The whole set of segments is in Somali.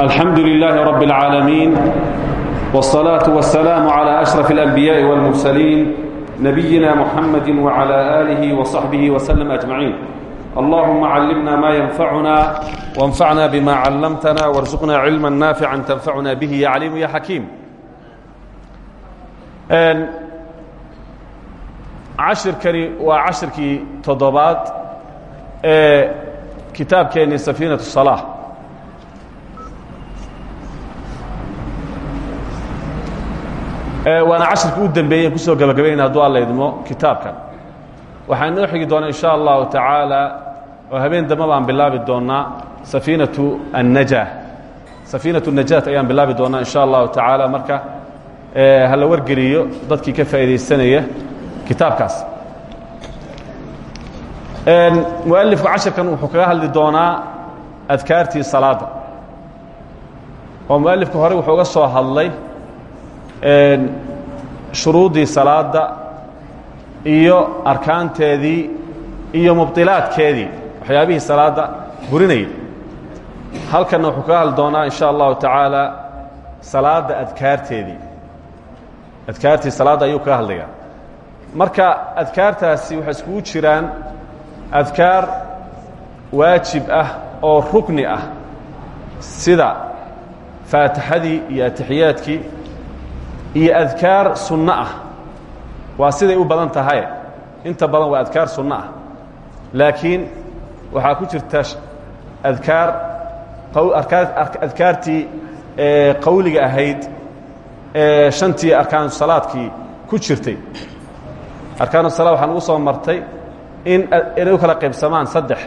الحمد لله رب العالمين والصلاة والسلام على أشرف الأنبياء والمرسلين نبينا محمد وعلى آله وصحبه وسلم أجمعين اللهم علمنا ما ينفعنا وانفعنا بما علمتنا وارزقنا علما نافعا تنفعنا به يا عليم يا حكيم cashirkani waa cashirkii toddobaad ee kitaabkeennii safiinatu salaa waana cashirkii u dambeeyen ku soo gabagabaynayna hadduu alla idmo kitaabkan waxaa inoo xigi doonaa in sha allahu tacaala oo habeen dambe bilaabi doonnaa safiinatu annaja safiinatu najaat ayaan bilaabi doonnaa in sha allahu tacaala marka hala wargeliyo dadkii ka faa'iidaysanaya kitaabkaas. Mualifku cashirkan wuxuu kaga hadli doonaa adkaartii salaadda oo mualifku hore wuxuu ga soo hadlay shuruuddii salaadda iyo arkaanteedii iyo mubdilaadkeedii waxyaabihii salaadda burinayay halkanna wuxuu kaga hadli doonaa in sha allahu tacaala salaadda adkaarteedii. Adkaartii salaadda ayuu kaga hadlayaa. Marka adkaartaasi waxay iskugu jiraan adkaar waajib ah oo rukni ah sida faatixadii iyo atixiyaadkii iyo adkaar sunno ah. Waa siday u badan tahay. Inta badan waa adkaar sunno ah. Laakiin waxaa ku jirta adkaar adkaartii qawliga ahayd ee shantii arkaanu salaadkii ku jirtay. Arkaan الsala waxaa nugu soo martay in inay kala qaybsamaan saddex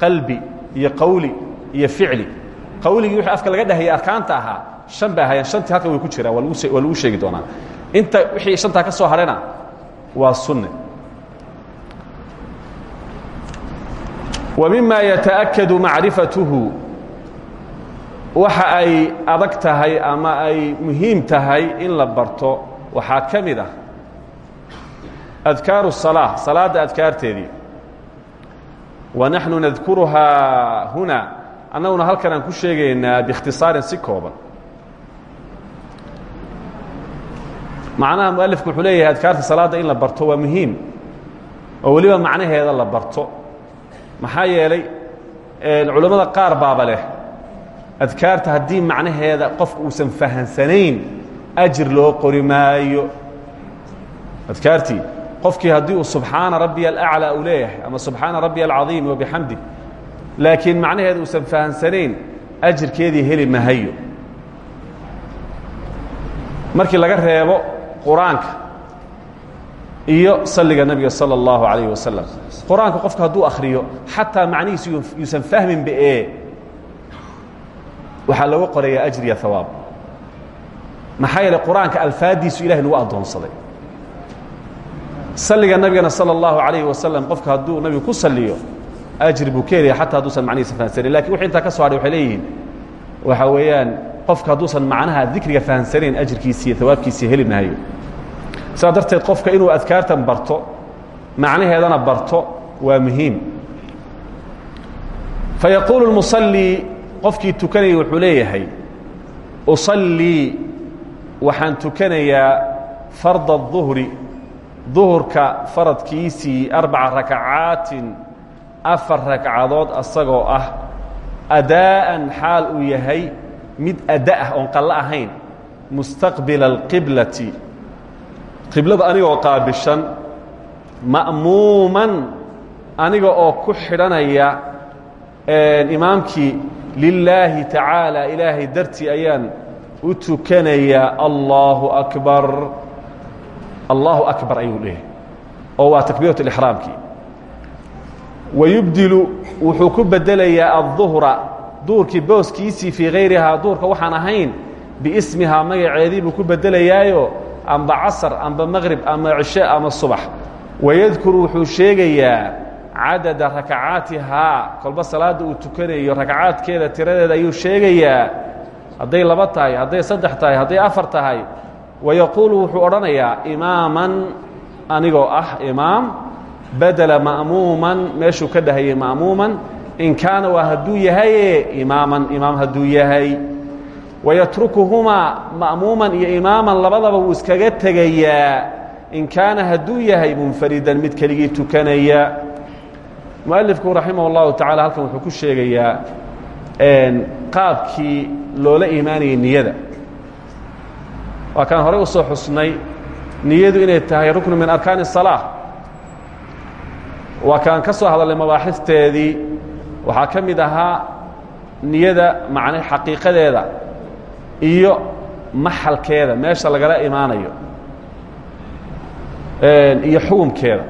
qalbi iyo qawli iyo ficli qawligii wixii afka laga dhahayay arkaanta ahaa shan bay ahaayeen shantii halkan way ku jiraan waa lagu sheegi doonaa inta wixii shantaa ka soo hadhayna waa sunne. Wa yataakadu macrifatuhu waxa ay adag tahay ama ay muhiim tahay in la barto waxaa ka mid ah adkaaru adkaarteedii. Wa naxnu nadkuruhaa huna annaguna halkan aan ku sheegaynaa biikhtisaarin si kooban. Macnaha mualifku wuxuu leeyahay adkaarta salaadda in la barto waa muhiim oo weliba macnaheeda la barto. Maxaa yeelay culammada qaar baaba leh adkaarta haddii macnaheeda qofku uusan fahansanayn ajir loo qori maayo. Qofkii haddii uu subxaana rabbiya alaclى uu leeyahay ama subxaana rabbiya alcaiim wabixamdi laakiin macnaheeda uusan fahamsanayn ajirkeedii heli mahayo markii laga reebo qur-aanka iyo salliga nebiga salى اllahu alayh wasalam qur-aanka qofka hadduu akhriyo xataa macnihiisu yuusan fahminba ee waxaa looga qorayaa ajriya hawaab maxaa yeele qur-aanka alfaadiisu ilahay nagu addoonsaday salliga nabigana salى اllahu alayh wasalam qofka hadduu nabigu ku saliyo ajri buu ka helaya xataa hadduusan macnihiisa fahansaneyn lakin wixii intaa ka so hadhay waxay leeyihiin waxa weeyaan qofka hadduusan macnaha dikriga fahansanayn ajirkiisi iyo hawaabkiisii heli maayo sidaa darteed qofka inuu adkaartan barto macnaheedana barto waa muhiim fayaquulu اlmusalii qofkii tukanayay wuxuu leeyahay usallii waxaan tukanayaa farda الظuhri duhurka faradkiisii arbaca rakacaatin afar ragcadood asagoo ah adaa'an xaal uu yahay mid adda ah oon qallo ahayn mustaqbila alqiblati. Qiblada anigoo qaabishan ma'muuman aniga oo ku xidhanaya imaamkii lilaahi tacaala ilaahay dartii ayaan u tukanayaa allaahu akbar. Allahu akbar ayuu leeyahay. Oo waa takbiirat اlixraamkii wayubdilu wuxuu ku bedelayaa adduhra duurkii booskiisii fii hayrihaa duurka waxaan ahayn biismihaa magaceedii buu ku bedelayaayo amba casar amba maqrib ama cishe ama subax. Wayadkuru wuxuu sheegayaa cadada rakacaatihaa kolba salaadda uu tukanayo rakacaadkeeda tiradeeda ayuu sheegayaa hadday laba tahay hadday saddex tahay hadday afar tahay. Wayaquulu wuxuu odhanayaa imaaman anigoo ah imaam badela ma'muuman meeshuu ka dhahayay ma'muuman in kaana waa hadduu yahaye imaaman imaam hadduu yahay wayatrukuhumaa ma'muuman iyo imaaman labadaba wuu iskaga tegayaa in kaana hadduu yahay munfaridan mid keligii tukanaya mualifku raximah اllahu tacala halkan wuxuu ku sheegayaa qaabkii loola imaanayay niyada waa kaan horey u soo xusnay niyadu inay tahay ruknu min arkaani الsalaaة waa kaan ka soo hadalnay mabaaxisteedii waxaa ka mid ahaa niyada macne xaqiiqadeeda iyo maxalkeeda meesha lagala imaanayo. Iyo xukumkeeda.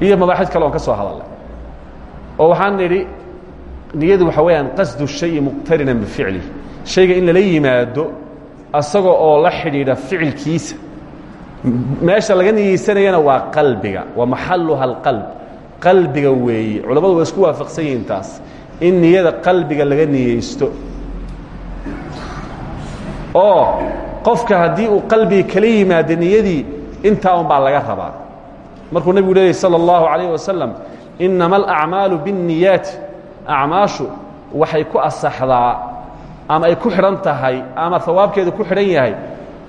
Iyo mabaaxid kale oon ka soo hadalnay oo waxaan nidhi niyadu waxa weeyaan qasdu shayi muqtarinan bificlih shayga in lala yimaado asaga oo la xidhiidha ficilkiisa meesha laga niyeysanayana waa qalbiga wa maxaluha alqalb qalbiga weeye culammadu waa isku waafaqsan yihiin taas in niyada qalbiga laga niyeysto oo qofka haddii uu qalbiga kala yimaado niyadii intaa un baa laga rabaa markuu nebigu leeyay salى اllahu عalayه wasalam inama alacmaalu biالniyaati acmaashu waxay ku asaxdaa ama ay ku xidhan tahay ama hawaabkeedu ku xidhan yahay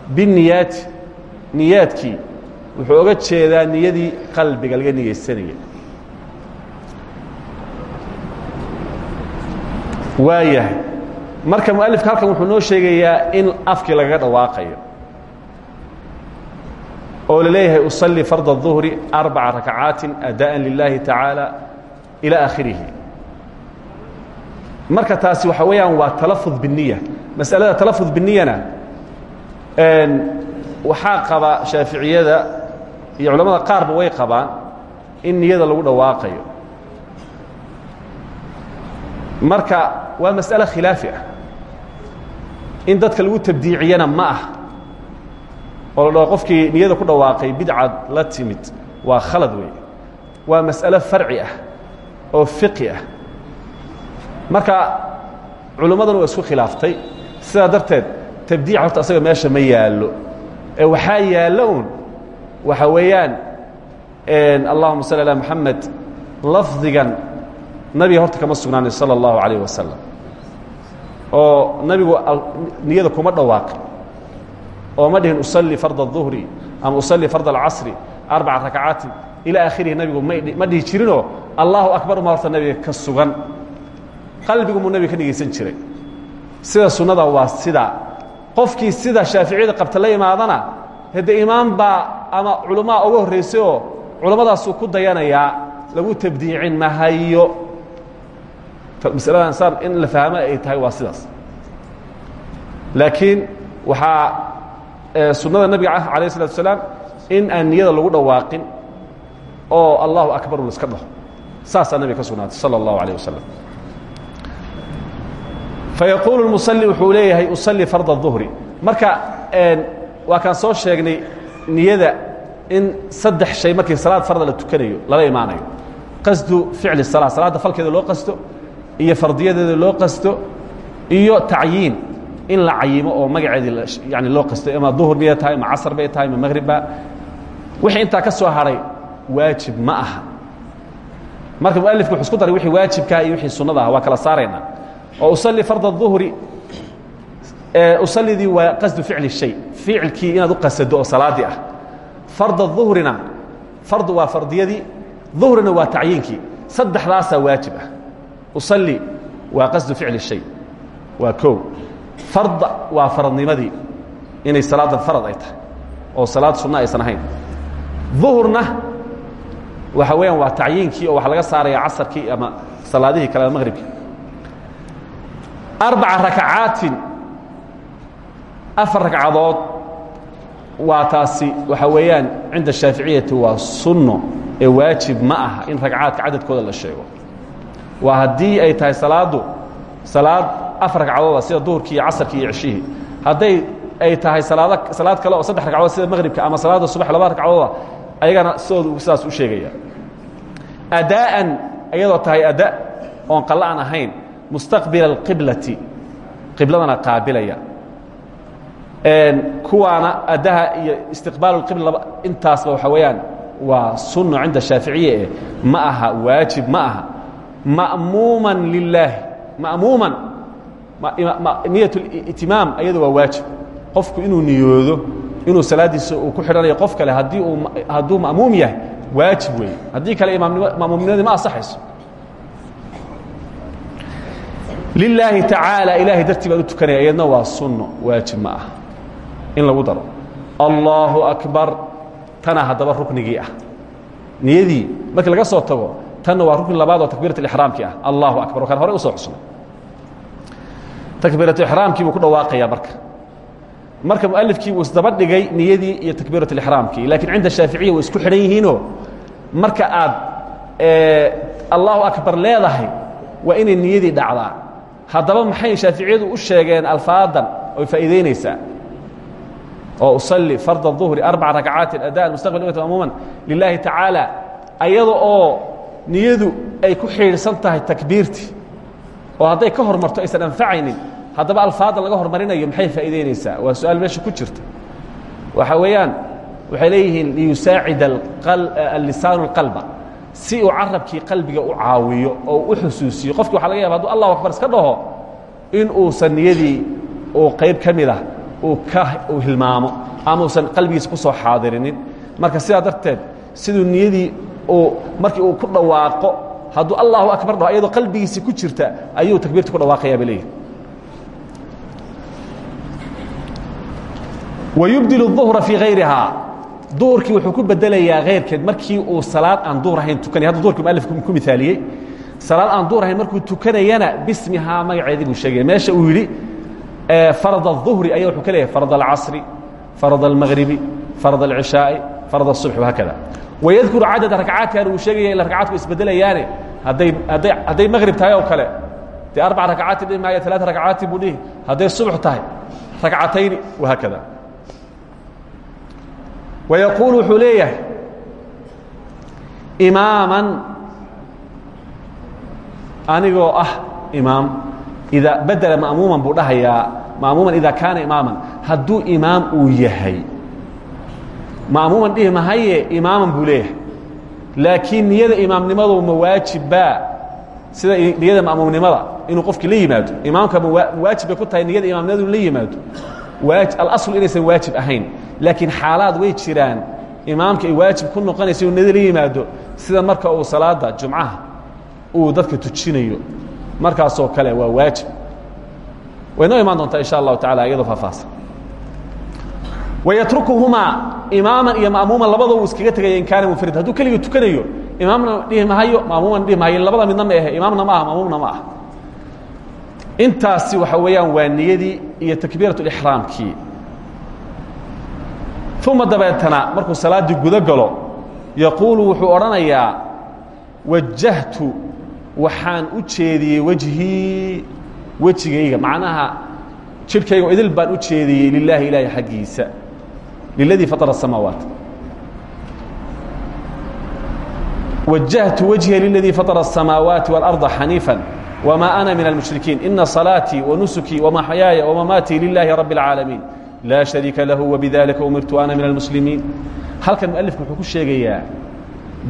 biniyaati niyaadkii wuxuu oga jeedaa niyadii qalbiga laga niyeysanaya waayahay marka mualifka halkan wuxuu noo sheegayaa in afkii lagaga dhawaaqayo oo la leeyahay usalli farda الظuhri arbaca rakacaatin adاءa lilahi taعaalى ilى akhirihi marka taasi waxa weeyaan waa talafud biniya masalada talafud biniyana waxaa qaba shaaficiyada iyo culamada qaarba way qabaan in niyada lagu dhawaaqayo. Marka waa mas'ale khilaafi ah. In dadka lagu tabdiiciyana ma ah. Oo la dhaho qofkii niyada ku dhawaaqay bidcad la timid waa khalad weeye. Waa mas'alo farci ah oo fiqi ah. Marka culimmaduna waa isku khilaaftay. Sidaa darteed tabdiic horta asaga meesha ma yaallo waxaa yaallo un waxa weeyaan allahuma salli alaa moxamed lafdigan nabiga horta kama sugnaanin salى اllahu alayh wasalam oo nabigu niyada kuma dhawaaqin oo ma dhihin usalli farda الظuhri ama usalli farda اlcasri arbaca rakacaatin ilaa akhirihi nabigu ma dhihi jirinoo allahu akbar uma horta nabiga ka sugan qalbigu muu nabiga ka dhegaysan jiray sida sunnada waa sidaa qofkii sida shaaficiyada qabta la imaadana hade imaam baa ama culummaa uga horraysay oo culummadaasuu ku dayanayaa lagu tabdiicin mahayo masaladan saan in la fahmo ay tahay waa sidaas laakiin waxaa sunnada nabiga ah alayه الsلatu asalaam in aan niyada lagu dhawaaqin oo allahu akbar u iska dhaho saasaa nabiga ka sugnaatay salى الlahu عalيه wasalam fayaquulu musali wuxuu leeyahay usalli farda duhri marka waa kaan soo sheegnay niyada in saddex shay markii salaad farda la tukanayo lala imaanayo qasdu ficli sala salaadda falkeeda loo qasto iyo fardiyadeeda loo qasto iyo tacyiin in la cayimo oo magaceedii yani loo qasto ima duhur niya tahay ima casar bay tahay ima maghribba wixii intaa ka soo haray waajib ma aha marka mualifku wuxu isku daray wixii waajibka iyo wixii sunnada ah waa kala saaraynaa usali arda uhri usalidii waa qasdu ficli shay ficilkii inaad u qasado oo salaadii ah. Farda uhrina fardu waa fardiyadii uhrina waa tacyiinkii saddexdaasaa waajib ah. Usali waa qasdu ficli shay. Waa o farda waa faradnimadii inay salaadan farad ay tahay oo salaad sunno aysan ahayn. Duhurna waxa weeyaan waa tacyiinkii oo waxa laga saaraya casarkii ama salaadihii kale ama maqhribkii arbaca rakacaatin. Afar ragcadood waa taasi waxa weeyaan cinda shaaficiyati waa sunno ee waajib ma aha in ragcaadka cadadkooda la sheego. Waa haddii ay tahay salaaddu salaad afar ragcadooda sida duhurkii iyo casarkii iyo ceshihii hadday ay tahay salaad salaad kale oo saddex ragcadood sida maqhribka ama salaadda subax laba ragcadooda ayagana sidoodu sidaas u sheegaya. Adaa'an iyadoo tahay ada oon qalla aan ahayn mustaqbila alqiblati qibladana qaabilaya. Kuwaana adaha iyo istiqbaalu laba intaasba waxa weeyaan waa sunno cinda shaaficiye ma aha waajib ma aha. Ma'muuman lilaahi ma'muuman niyat اlitimaam ayado waa waajib. Qofku inuu niyoodo inuu salaadiisa uu ku xidhanayo qof kale haddii uu hadduu ma'muum yahay waajib weeye. Haddii kale imaamnimo ma'muumnimadii ma asaxayso lilaahi tacaalى ilaahay dartii baan u tukanaya iyadna waa sunno waajib ma ah in lagu daro allahu akbar tana haddaba ruknigii ah niyadii markii laga soo tago tanna waa rukni labaad oo takbiirat اlixraamkii ah allahu akbar oo kan horey usoo xusnay takbiiratu ixraamkii buu ku dhawaaqayaa marka marka mualifkii uu isdaba dhigay niyadii iyo takbiirat اlixraamkii lakiin cinda shaaficiya way isku xidhan yihiinoo marka aad allahu akbar leedahay waa inay niyadii dhacdaa haddaba maxay shaaficiyadu u sheegeen alfaadan oy faa'iidaynaysaa? oo usalli farda duhri arbaca rakcaatin adaan mustaqbal imati mamuuman lilaahi tacaala ayada oo niyadu ay ku xidhiidhsan tahay takbiirtii oo hadday ka hormarto aysan anfacaynin haddaba alfaadan laga hormarinayo maxay faa'iidaynaysaa? Waa su'aal meesha ku jirta. Waxa weeyaan waxay leeyihiin liyusaacida alisaanu اlqalba si uu carabkii qalbiga u caawiyo oo u xusuusiyo qofki waxa laga yaba haduu allahu akbar iska dhaho in uusan niyadii uu qayb ka mid ah uu ka uu hilmaamo ama uusan qalbigiisa ku soo xaadirinin marka sidaa darteed siduu niyadii uu markii uu ku dhawaaqo hadduu allahu akbar dhaho iyadoo qalbigiisi ku jirta ayuu takbiirta ku dhawaaqayaa bay leeyihin wayubdil الظuhra fii hayrihaa duhurkii wuxuu ku bedelayaa keyrkeed markii uu salaad aan duhur ahayn tukanay hadda duhurkii mualif ku mithaaliyey salaad aan duhur ahayn markuu tukanayana bismihaa magaceedii buu sheegaya meesha uu yidhi farad الظuhri ayaa wuxuu ka leeyahay farad الcasri farad الmagribi farad الcishaaءi farad الصubx وhakada wayadkuru cadada rakcaadkan uu sheegaya ila rakcaadku isbedelayaane hadday hadday hadday magrib tahay oo kale dee arbac rakcaati dhihi maayo alaaa rakcaati buu dhihi hadday subx tahay rakcatayni وhakada wayaquul wuxuu leeyahay imaaman anigoo ah imaam idaa badela ma'muuman buu dhahayaa ma'muuman idaa kaana imaaman hadduu imaam uu yahay ma'muuman dhihi mahaye imaaman buu leeyahay laakiin niyada imaamnimadu ma waajibbaa sida niyada ma'muumnimada inuu qofki la yimaado imaamka mawaajib bay ku tahay niyada imaamnimadu la yimaado aal inaysan waajib ahayn laakiin xaalaad way jiraan. Imaamka ay waajib ku noqonaysa inuu niyada la yimaado sida marka uu salaada jumcaha uu dadka tujinayo. Markaasoo kale waa waajib. Way noo imaan doontaa insha allahu tacala iyadoo faahfaahsan. Wayatrukuhumaa imaaman iyo ma'muuman labadoo uu iskaga in kaana munfarid hadduu keligii tukanayo imaamna dhihi mahayo ma'muuman labada midna ma imaamna ma aha ma'muumna ma aha. Intaasi waxa weeyaan waa iyo takbiirat اlixraamkii uma dabeetana markuu salaaddii gudo galo yaquulu wuxuu odhanayaa wajahtu waxaan u jeediyey wejhii wejigayga. Macnaha jidhkayga idil baan u jeediyey lilaahi ilaahay xaggiisa liladii fatara asamaawaat wajahtu wejhiya liladii fatara asamaawaati waalarda xaniifan wamaa ana min almushrikiin ina salaatii wanusuki wamaxyaaya wamamaatii lilaahi rabbi اlcaalamiin laa شhariika lahu وbidalika umirtu ana min الmuslimiin halkan mualifku wuxuu ku sheegayaa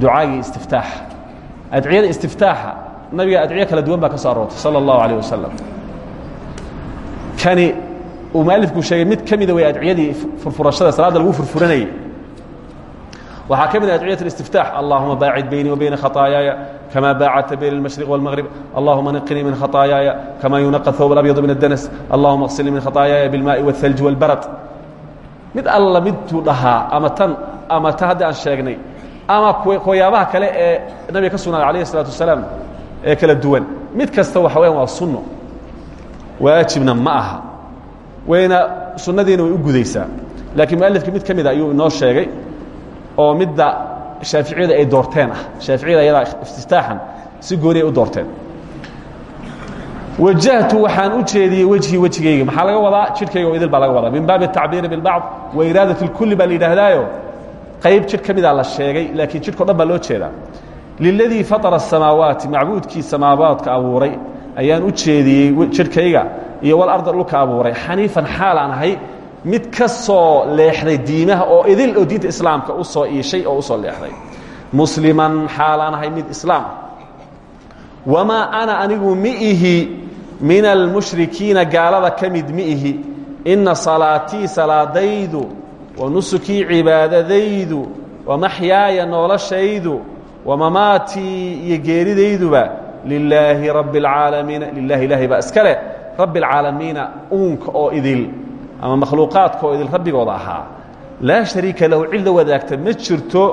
ducaagii istiftaax adciyada istiftaaxa nabiga adciyo kala duwan baa ka soo aroortay salى الlahu عalيه wasalam kani uu mualifku sheegay mid ka mida way adciyadii furfurashada salaadda lagu furfuranayay waxaa ka mid a adciyat الاstiftaax allahuma baacid beynii وbayna khaطaayaaya kama baacadta bayna الmashriq والmغrib allahuma naqinii min khaطaayaaya kama yunaqa thawb اlabyad min الdanas allahuma اغsilnii min khaطaayaaya biاlmaءi والthalji والbarad mid alla midtuu dhahaa ama tan ama ta haddi aan sheegnay ama kuwayaabaha kale ee nabiga ka sugnaaday alayه الsalaaةu wasalaam ee kala duwan mid kasta waxa weyaan waa sunno waajibna ma aha wayna sunnadiina way u gudaysaa laakiin mualifka mid ka mida ayuu inoo sheegay oo midda shaaficiyada ay doorteen ah shaaficiyada ayadaa iftitaaxan si gooniay u doorteen wajahtu waxaan u jeediyey wejhii wejigayga maxaa laga wadaa jidhkayga oo idil baa laga wadaa min baabi الtacbiiri biاlbacض wa iraadat اlkuli baa la yidhaahdaayo qayb jidh ka midaa la sheegay laakiin jidhko dhan baa loo jeedaa liladii faطara الsamaawaati macbuudkii samaawaadka abuuray ayaan u jeediyey jidhkayga iyo walarda dhulka abuuray xaniifan xaal aan ahay mid ka soo leexday diimaha oo idil oo diinta islaamka u soo iishay oo u soo leexday. Musliman xaalaan ahay mid islaam. Wamaa ana anigu mi ihi min almushrikiina gaalada ka mid mi ihi. Inna salaatii salaadaydu wa nusukii cibaadadaydu wa maxyaaya noloshaydu wa mamaatii iyo geeridayduba lilaahi rabbi اlcaalamiina lilahi ilaahay baa iska leh rabbi اlcaalamiina uunka oo idil ama makhluuqaadka oo idil rabbigooda ahaa laa shariika lahu cid la wadaagta ma jirto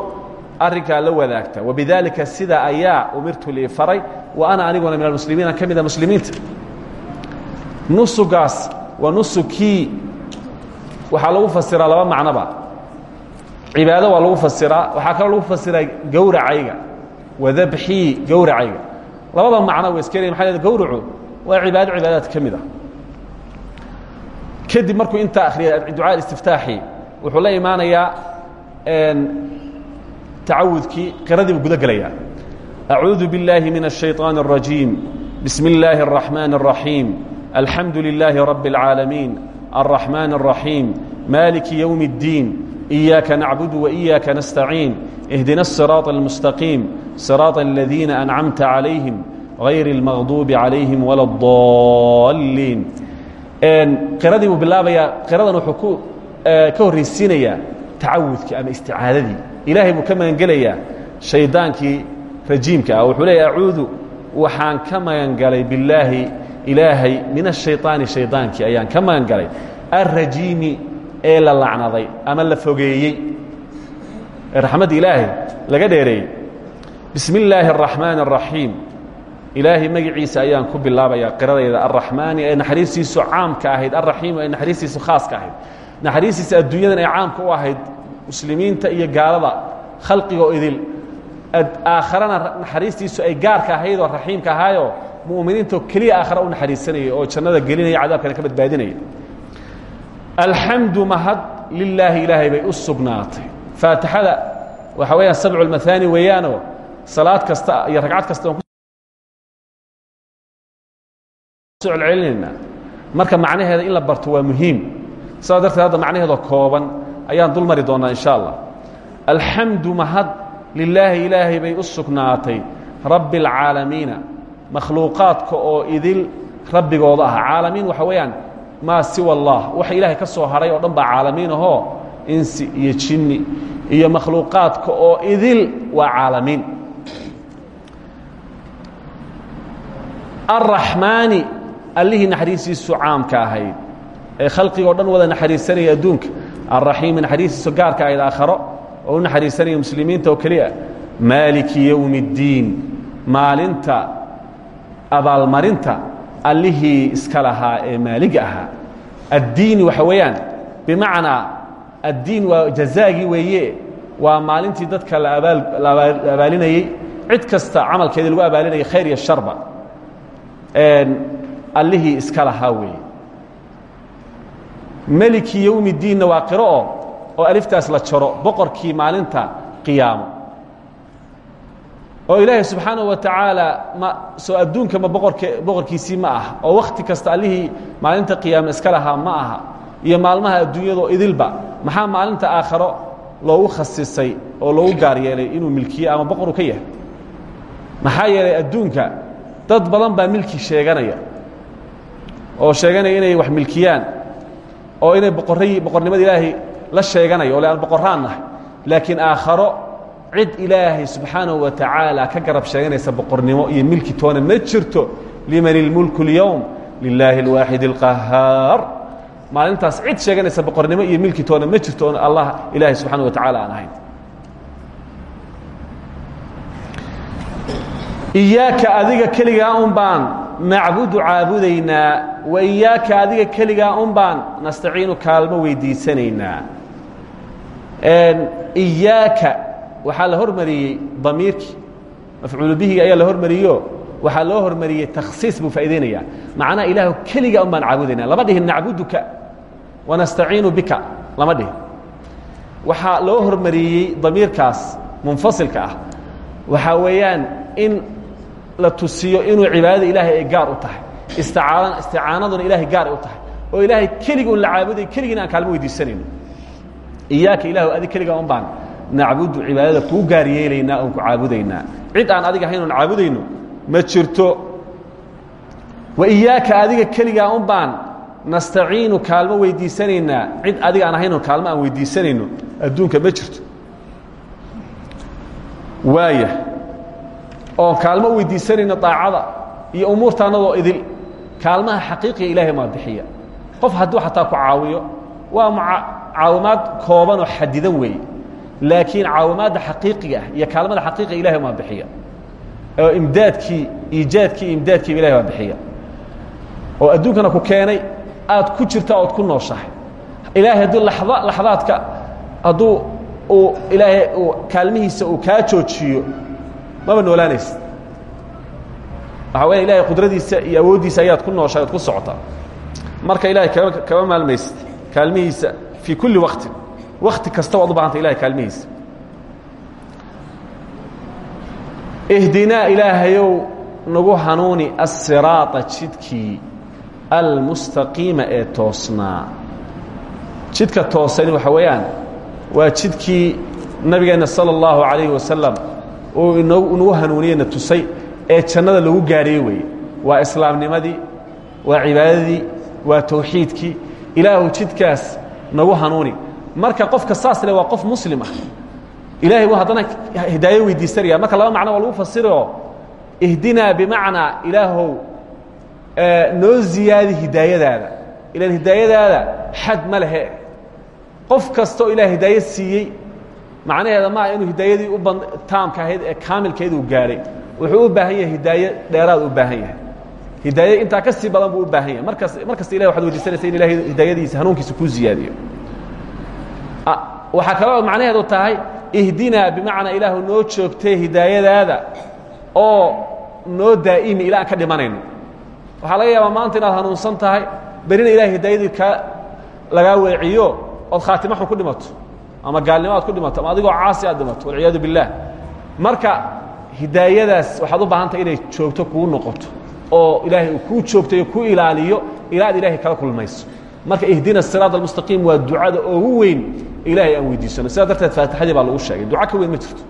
arrinkaa la wadaagta. Wabidaalika sidaa ayaa umirtu lii faray wa ana aniguna min almuslimiina ka mida muslimiinta. Nusugaas waa nusukii waxaa lagu fasiraa laba macnoba. Cibaado waa lagu fasiraa waxaa kaloo lagu fasiraa gowracayga wadabxii gowracayga. Labada macno wa iska leeyihiin maxaa gowracu waa cibaado cibaadaad ka mid ah kadib markuu intaa akhriyay ducaa istiftaaxi wuxuu la imaanayaa tacawudkii qiradii buu guda gelayaa acuudu biاllaahi min الشhayطaan الrajiim bismi اllaahi الرaxmaan الraxiim alxamdu lilaahi rabi اlcaalamiin الraxmaan الraxiim maliki ywm اddiin إiyaaka nacbud وإiyaaka nastaciin اhdina الصiraaط الmustaqiim صiraaط اladiina أncamta عalayhim غayr اlmaqduubi عalayhim wala الضaliin qiradii buu bilaabayaa qiradan wuxuu ku ka horraysiinayaa tacawudkii ama isticaadadii ilaahay buu ka magangelayaa shaydaankii rajiimka ah wuxuu leeya acuudu waxaan ka magangalay billaahi ilaahay min ashayطaani shaydaankii ayaan ka magangalay alrajiimi ee la lacnaday ama la fogeeyey ee raxmadda ilaahay laga dheereeyey bismi illaahi الraxmaani الraxiim ilaahay magaciisa ayaan ku bilaabayaa qiradayda alraxmaani ee naxariistiisu caamka ahayd alraxiimu ee naxariistiisu khaaska ahayd. Naxariistiisa adduunyadan ay caamka u ahayd muslimiinta iyo gaalada khalqigoo idil. Aakharana naxariistiisu ay gaarka ahayd oo raxiimka ahaayoo mu'miniintoo keliya aakhara u naxariisanaya oo jannada gelinaya cadaabkana ka badbaadinaya alxamdu mahad lilaahi ilaahay bay u sugnaatay. Faatixada waxa weeyaan sabcu weeyaanoo salaad kasta iyo ragcad kasta celcelinaynaa marka macnaheeda in la barto waa muhiim. Sidaa darteed hadda macnaheedoo kooban ayaan dul mari insha allah alxamdu mahad lilaahi ilaahay bay u sugnaatay. Rabbi اlcaalamiina makhluuqaadka oo idil rabbigooda ah. Caalamiin waxa weeyaan maa siwa allah. Waxa ilaahay ka soo haray oo dhan baa caalamiin insi iyo jinni. Iyo makhluuqaadka oo idil waa caalamiin. Alraxmaani allihii naxariistiisu caamka ahayd ee khalqigoo dhan wada naxariisanaya adduunka. Alraxiimi naxariistiisu gaarka ahayd aakharo oo u muslimiinta oo keliya. Maaliki yowmi اddiin maalinta abaalmarinta allihii iska lahaa ee maaliga ahaa. Addiini waxa weeyaan bimacnaa addiin waa jazaagii weeye. Waa maalintii dadka la abaalinayey cid kasta camalkeedii lagu abaalinayay khayr iyo sharba allihii iska lahaa weeye. Meliki yowmi diinna waa qiroo oo aliftaas la jaro boqorkii maalinta qiyaamo. Oo ilaahay subxaanaه wa tacaala ma soo adduunka ma boqork boqorkiisii ma aha. Oo wakhti kasta allihii maalinta qiyaame iska lahaa ma aha. Iyo maalmaha adduunyadoo idilba maxaa maalinta aakharo loogu khasisay oo loogu gaar inuu milkiye ama boqoru ka yahay? Maxaa yeelay adduunka dad badan baa milki sheeganaya oo sheeganaya inay wax milkiyaan oo inay boqorray boqornimada ilaahay la sheeganaya o le aan boqorraan nahay laakiin aakharo cid ilaahay subxaanahu wa tacaala ka garab sheeganaysa boqornimo iyo milki toona ma jirto liman ilmulku اlyowm lilaahi اlwaaxid اlqahaar maalintaas cid sheeganaysa boqornimo iyo milki toona ma jirto oon allah ilaahay subxaana wa tacaala aan ahayn iyaaka adiga keligaa un baan nacbudu caabudaynaa wa iyaaka adiga keligaa un baan nastaciinu kaalmo weydiisanaynaa. Iyaaka waxaa la hormariyey damiirkii. Mafcuulu bihigi ayaa la hormariyo. Waxaa loo hormariyey takhsiis buu faa'idaynaya macnaha ilaahu keligaa un baan caabudayna lama dhihin nacbuduka bika. Lama dhihin. Waxaa loo hormariyey munfasilka ah. Waxaa weeyaan in la tusiyo inuu cibaadada ilaahay ay gaar u tahay. Isticaana isticaanaduna ilaahay gaar ay u tahay. Oo ilaahay keliga un la caabuday keligiina aan kaalmo weydiisanayno. Iyaaka ilaahu adig keligaa un baan nacbudu cibaadada kuu gaar yeelaynaa oon ku caabudaynaa. Cid aan adiga ahayn oon caabudayno ma jirto. Wa iyaaka adiga keligaa un baan nastaciinu kaalmo weydiisanaynaa. Cid adiga aan ahaynoo kaalmo aan weydiisanayno adduunka ma jirto. Waaya oon kaalmo weydiisanayno daacada iyo umuurta annadoo idil. Kaalmaha xaqiiqiga ilaahay maa bixiya. Qof hadduu xataa ku caawiyo waa caawimaad kooban oo xadidan weeye. Laakiin caawimaadda xaqiiqiga ah iyo kaalmada xaqiiqiga ilahay maa bixiya. Oo imdaadkii iijaadkii imdaadkiiba ilahay baa bixiya. Oo adduunkana ku keenay aad ku jirta ood ku nooshahay. Ilaahay hadduu lada laxdaadka hadduu uu ilaahay uu kaalmihiisa uu kaa joojiyo maba noolaanaysa waxaa weya ilahay qudradiisa iyo awooddiisa ayaad ku nooshahay ood ku socotaa marka ilahay kama kama maalmaysid kaalmihiisa fii kulli waktin wakti kasta waad u bahanta ilahay kaalmihiisa ihdinaa ilaahayow nagu hanuuni asiraaطa jidkii almustaqiima ee toosnaa jidka toosani waxa weeyaan waa jidkii nabigeenna salى اllahu عalayh wasalam uu inagu hanuuniyena tusay ee jannada lagu gaadhiyey weeye. Waa islaamnimadii waa cibaadadii waa tawxiidkii ilaahu jidkaas nagu hanuuni. Marka qofka saas le waa qof muslim ah. Ilahay buu haddana hidaayo weydiisanaya marka laba macno waa lagu fasiroo. Ihdinaa bimacnaa ilaahow noo ziyaadi hidaayadaada. Ilan hidaayadaada xad ma lehe. Qof kasta oo ilaah hidaayo siiyey macnaheeda maaha inuu hidaayadii taamka ahayd ee kaamilkeed uu gaadhay wuxuu u baahan yahay hidaaye dheeraad u baahan yahay. Hidaaye intaa ka sii badan buu u baahan yahay. Markas mar kasta ilahy waxad weydiisanaysa in ilahay hidaayadiisa hanuunkiisa kuu ziyaadiyo. Waxaa kaloo macnaheedu tahay ihdinaa bimacnaa ilaahu noo joogtee hidaayadaada oo noo daa'imi ilaa aan ka dhimanayno. Waxaa laga yaabaa maanta inaad hanuunsan tahay berina ilahay hidaayadii kaa lagaa weeciyo ood khaatimo xun ku dhimato ama gaalnimo aad ku dhimato ama adigoo caasi aad dhimato walciyaadu biاllah marka hidaayadaas waxaad u baahantay inay joogto kuu noqoto oo ilaahay uu kuu joogtayo ku ilaaliyo ilaa ad ilahay kala kulmayso. Marka ihdina siraaط almustaqiim waa ducada ugu weyn ilahay aan weydiisano. Sidaa darteed faatixadii baa lagu sheegay. Duca ka weyn ma jirto.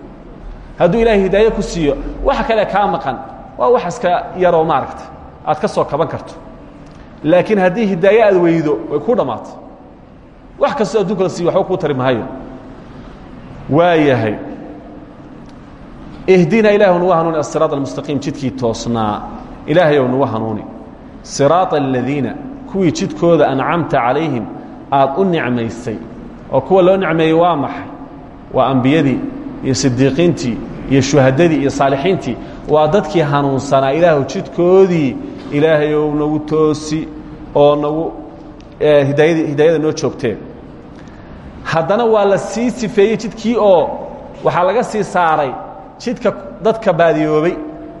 Hadduu ilahay hidaaye ku siiyo waxa kale kaa maqan. Waa wax iska yaroo maaragta aad ka soo kaban karto. Laakiin haddii hidaaye aad weydo way ku dhammaatay wax kastoo adduunka la siiyo waxba kuu tari mahayo waa yahay ihdina ilaahu nagu hanuuni asiraaط almustaqiim jidkii toosnaa. Ilaahayow nagu hanuuni. Siraaط aladiina kuwii jidkooda ancamta calayhim aad u nicmaysay. Oo kuwa loo nicmeeyey waa maxay? Waa ambiyadii iyo sidiiqiintii iyo shuhadadii iyo saalixiintii. Waa dadkii hanuunsanaa. Ilaahu jidkoodii ilaahayow nagu toosi oo nagu hidaayadii hidaayada noo joogteen haddana waa la sii sifeeyey jidkii oo waxaa laga sii saaray jidka dadka baadiyoobay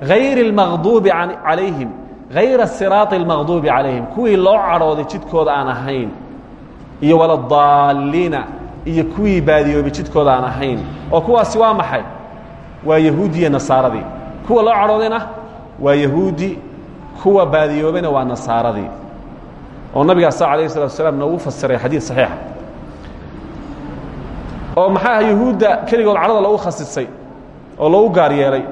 hayri اlmaqduubi calayhim hayra siraaطi اlmaqduubi calayhim kuwii loo cadhooday jidkooda aan ahayn iyo waladaalliina iyo kuwii baadiyoobay jidkooda aan ahayn oo kuwaasi waa maxay waa yahuudi iyo nasaaradii kuwa loo cadhoodayna waa yahuudi kuwa baadiyoobayna waa nasaaradii oo nabigaas sa alayh الsalatu asalaam noogu fasiray xadiid saxiixa oo maxaa yahuudda keligood cadhada loogu khasisay oo loogu gaar yeelay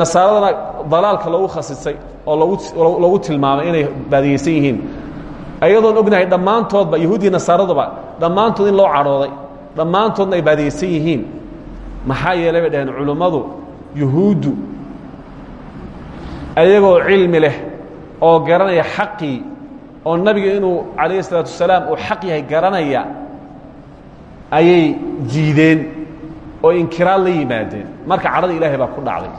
nasaaradana dalaalka loogu khasisay oo logu loogu tilmaamay inay baadiyeysan yihiin. Ayadoon ognahay dhammaantoodba yahuudiya nasaaraduba dhammaantood in loo cadhooday dhammaantoodna ay baadiyeysan yihiin. Maxaa yeelay bay dhaheen culummadu yuhuuddu ayagoo cilmi leh oo garanaya xaqii oo nabiga inuu calayhi الsalaatu wasalaam uu xaq yahay garanaya ayay diideen oo inkiraad la yimaadeen. Marka cadhada ilaahay baa ku dhacday.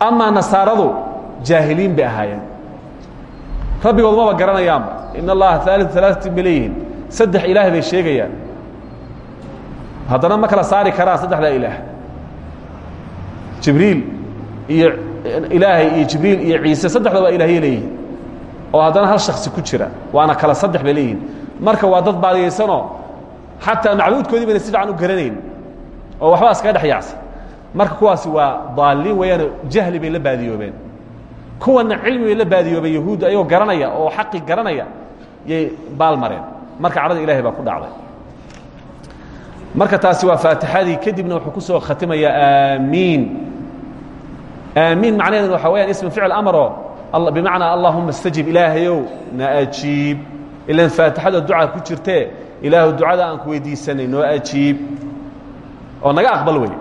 Amaa nasaaradu jaahiliin bay ahaayeen. Rabbigood maba garanayaanba. In allaha aaliu alaatin bay leeyihiin. Saddex ilaah bay sheegayaan. Haddana ma kala saari karaan saddexdaa ilaah. Jibriil iyo ilaahay iyo jibriil iyo ciise saddexda waa ilaahye leeyihiin oo haddana hal shaksi ku jira waana kala saddex bay leeyihiin. Marka waa dad baadiyaysanoo xataa macbuudkoodii bayna si fiican u garanayn oo waxbaa iskaga dhex yaacsan. Marka kuwaasi waa daaliin weeyaanoo jahli bay la baadiyoobeen. Kuwana cilmi bay la baadiyoobeen yahuudda ayagoo garanaya oo xaqii garanaya yay baal mareen. Marka cadhada ilahay baa ku dhacday. Marka taasi waa faatixadii kadibna wuxuu ku soo khatimayaa aamiin aamiin macnaheeduna waxa weyaan ism ficil amaro bimacnaa allahuma stajib ilaahayow na ajiib ilan faatixada ducaa ku jirtee ilaahu ducada aan ku weydiisanay noo ajiib oo naga aqbal wey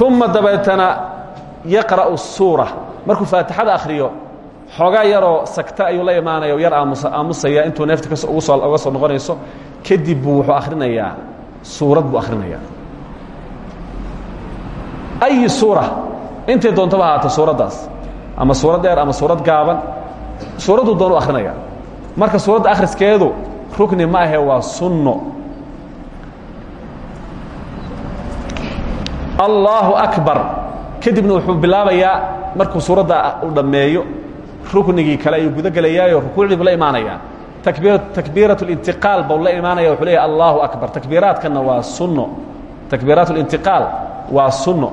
uma dabeetana yaqra'u suura markuu faatixada akhriyo xoogaa sagta ayuu la imaanaya o yar aamusaya intuu neefta uga soo noqonayso kadib wuxuu akrinayaa suurad buu akrinayaa ay suura? intay doontaba ahaato suuraddaas ama suurad dheer ama suurad gaaban suuradduu doonu akrinaya marka suuradda akhriskeedu rukni ma ahe waa sunno allaahu akbar kadibna wuxuu bilaabayaa markuu suuradda u dhammeeyo ruknigii kale ayuu guda gelayaayo rukuucdii buu la imaanayaa takbiiraة اlintiqaal bau la imaanaya wuxuu leeyahy allahu akbar takbiiraadkanna waa sunno takbiiraat اlintiqaal waa sunno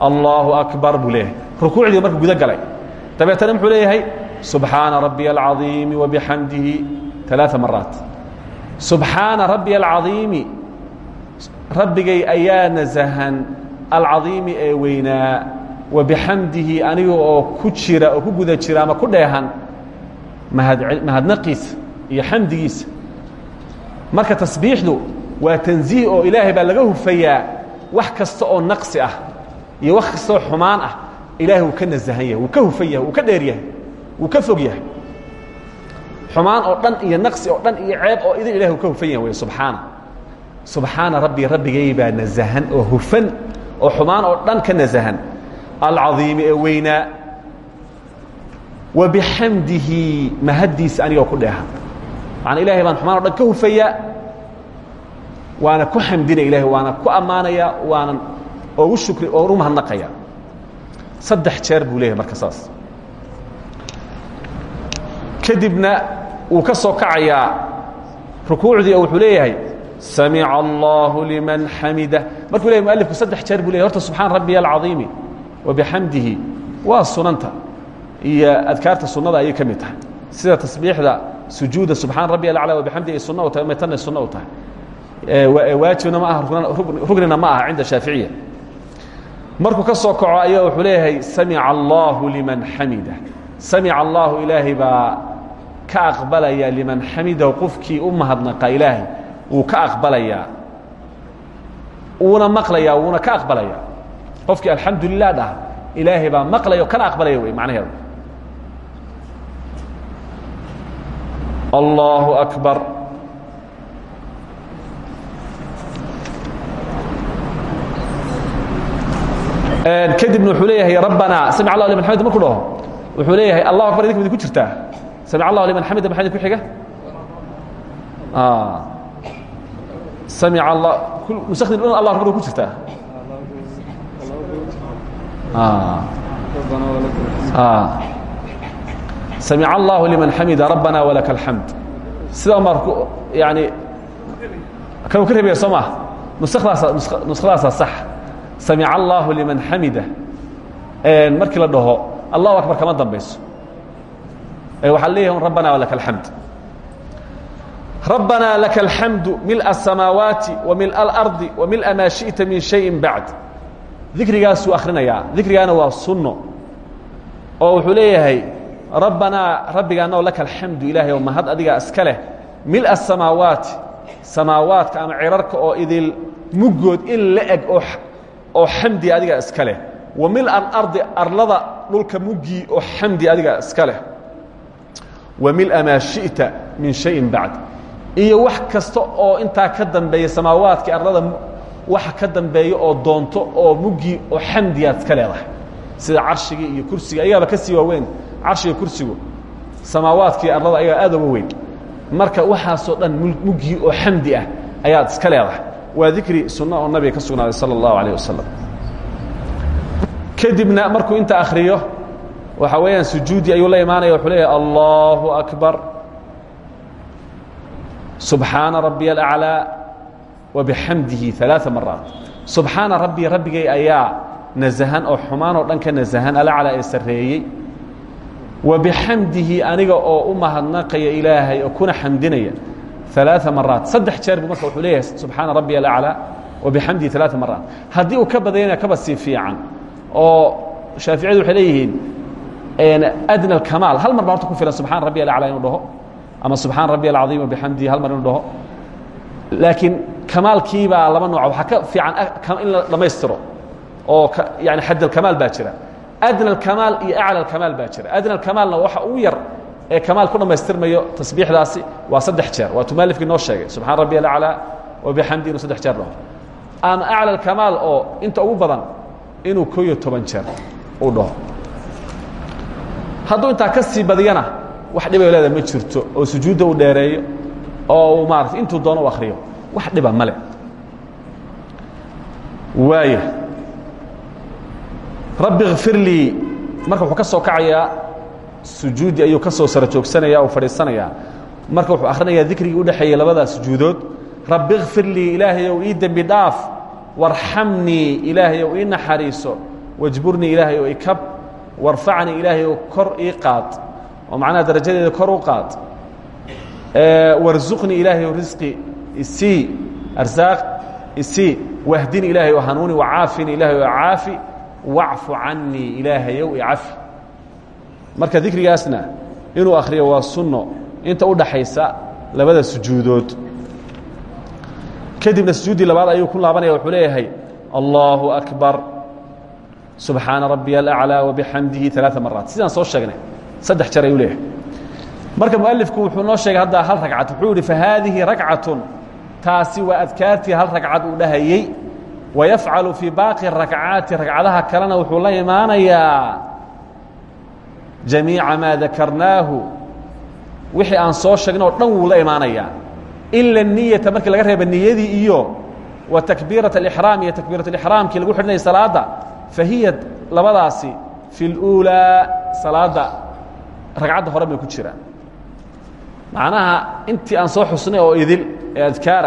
allahu akbar buu leeyahay. Rukuucdii markuu guda galay. Dabeetana muxuu leeyahay subxaana rabbiya alcadiimi wabixamdihi ثalaaثa maraat subxaana rabbiya alcadiimi rabbigay ayaa nasahan alcadiimi ee weynaa. Wabixamdihi aniga oo ku jira oo ku guda jira ama ku dheehan mahadnaqiisa iyo xamdigiisa marka tasbiixdu waa tansiih oo ilaahay baa laga wax kasta oo naqsi ah iyo wax kasta oo xumaan ah ilaahay wuu ka nasahan yahay wuu ka hufan yahay wuu ka dheer yahay wuu ka fog yahay. Xumaan oo dhan iyo naqsi oo dhan iyo ceeb oo idin ilahay wuu ka hufan yahay wey subxaana. Subxaana rabbi rabbigay baa nasahan oo hufan oo xumaan oo dhan ka nasahan. Alcadiimi ee weynaa. Wa bixamdihi mahaddiisa anigoo ku dheehan. Macnaa ilahay baan xumaan o dhan ka hufayaa waana ku xamdinaya ilahay waana ku ammaanaya waana ogu shukri oonu mahadnaqaya. Saddex jeer buu leeyahay marka saas. Kadibna wuu ka soo kacayaa rukuucdii oo wuxuu leeyahay allahu liman xamida. Markuu leyahy mualifku saddex jeer buu leyahy horta subxaan rabbiya alcadiimi wabixamdihi waa sunanta iyo adkaarta sunnada ayay ka tahay. Sida tasbiixda sujuuda subxaan rabbi ay sunna u tahay metanna sunno u tahay. Waajibna ma aha rugnina ma aha cinda shaaficiya markuu ka soo ayaa wuxuu leeyahay samica allahu liman xamida. Samica allahu ilaahay baa ka aqbalaya liman xamidahu qofkii u mahadnaqa ilaahay ka aqbalayaa wuuna maqlayaa wuuna ka aqbalaya. Qofkii alxamdu lilah dhaha ilaahay baa kana aqbalaya macnaheedu. Allahu akbar kadibna wuxuu leeyahay rabbanaa samic allah liman xamida markuu dhaho wuxuu leeyahay allahu akbar idinku jirtaa. Samic allah liman xamida maxaa idinku xiga? Samic allah nusakhdii dhan allah akbar ku jirtaa. Samic allahu liman xamida rabbana walaka alxamd sidaa mar yani kanuu ka reebaya soo maa nuskadaasa nuskhadaasa sax samic allaahu liman xamida markii la dhaho allahu akbar kama dambayso. Waxaa leeyahi rabbanaa laka alxamd rabbanaa laka alxamdu mila asamaawaati wa mila alardi wa mila maa shiئta min shayin bacd dikrigaasuu akrinayaa dikrigaana waa sunno. Oo wuxuu leeyahay rabbanaa rabbigaanoo laka alxamdu ilaahay ow mahad adigaa iska leh. Mila asamaawaati samaawaadka ama cirarka oo idil muggood in la eg oo oo xamdi adigaa iska leh. Wa mil'a alardi arlada dhulka muggii oo xamdi adigaa iska leh. Wa mil'a maa shi'ta min shayin bacd iyo wax kasta oo intaa ka dambeeya samaawaadkii arlada waxa ka dambeeya oo doonto oo muggii oo xamdiyaad iska leedahay. Sida carshigii iyo kursiga ayaaba ka sii waaweyn carshiga kursigu samaawaadkii arlada ayagaa aad uga weyn. Marka waxaasoo dhan muggii oo xamdi ah ayaad iska leedahay waa dikri sunno oo nabiga ka sugnaaday sala allahu alayh wasalam kadibna markuu inta akhriyo waxa weeyaan sujuudi ayuu la imaanaya wuxuu allahu akbar. Subxaana rabbiya alaclaa wabixamdihi ثalaaثa maraat subxaana rabbi rabbigay ayaa nasahan oo xumaan oo dhan ka nasahan alaclaa ee sarreeyey. Wabixamdihi aniga oo u mahadnaqaya ilaahay oo kuna xamdinaya ثalaaثa maraat saddex jeer buu marka wuxuu leeyahay subxaana rabbiya alaclaa wabixamdihi ثaلaثa maraat haddii uu ka badayana kaba sii fiican oo shaaficiyadu waxay leeyihiin adna اkamaal hal mar baa horta ku filan subxaan rabbi alaclى inuu dhaho ama subxaan rabbi alcaظiim wabixamdihi hal mar inuu dhaho laakiin kamaalkiibaa laba nooc waxaa ka fiican in la dhammaystiro oo yani xad alkamaal baa jira adna alkamaal iyo aclى alkamaal baa jira adna alkamaalna waxa ugu yar ee kamaal ku dhammaystirmayo tasbiixdaasi waa saddex jeer. Waa tumaalifkii noo sheegay. Subxaan rabbi alaclى wabixamdi inuu saddex jeer dhaho. Ama aclى alkamaal oo inta ugu badan inuu ko iyo toban jeer uu dhaho. Hadduu intaa ka sii badiyana wax dhibay leeda ma jirto. Oo sujuudda uu dheereeyo oo uu maarata intuu doono u akriyo wax dhiba male waaya rabbi kfir lii marka wuxuu ka soo kacayaa sujuudi ayuu ka soo sara joogsanaya u fadhiisanayaa marka wuxuu akhrinayaa dikrigii udhexeeyey labadaa sujuudood. Rabbi kfir lii ilaahayow ii dembi dhaaf warxamnii ilaahayow ii naxariiso wajburnii ilaahayow ikab warfacnii ilaahayow kor ii oo macnaha darajadeeda kor u qaad. Warzuqnii ilaahayow risqi isii arsaaq isii wahdini ilaahayow hanuuni wacaafini ilaahayow caafi wacfu canii ilaahayow icafi marka dikrigaasna inuu akhriyo waa sunno. Inta u dhaxaysa labada sujuudood. Kadibna sujuuddii labaad ayuu ku laabanaya wuxuu leeyahay allaahu akbar. Subxaana rabbiya alaclaa wabixamdihi alaaa maraat sidaan soo sheegnay. Saddex jeer ayuu leeyahay. Marka mualifku wuxuu noo sheegay haddaa hal ragcad. Wuxuu yihi fa haadihi ragcatun. Taasi waa adkaartii hal ragcad uu dhahayey wayafcalu fii baaqi rakcaati ragcadaha kalena wuxuu la imaanayaa jamiica maa dakarnaahu wixii aan soo sheegna dhan wuu la imaanayaa ila niyata markii laga reeba niyadii iyo wa takbiirata alixraam iyo takbiirat alixraamkii lagu xidhinayay salaadda fa labadaasi fi luulaa salaadda ragcadda hore ku jiraan macnaha intii aan soo xusnay oo idil ee adkaar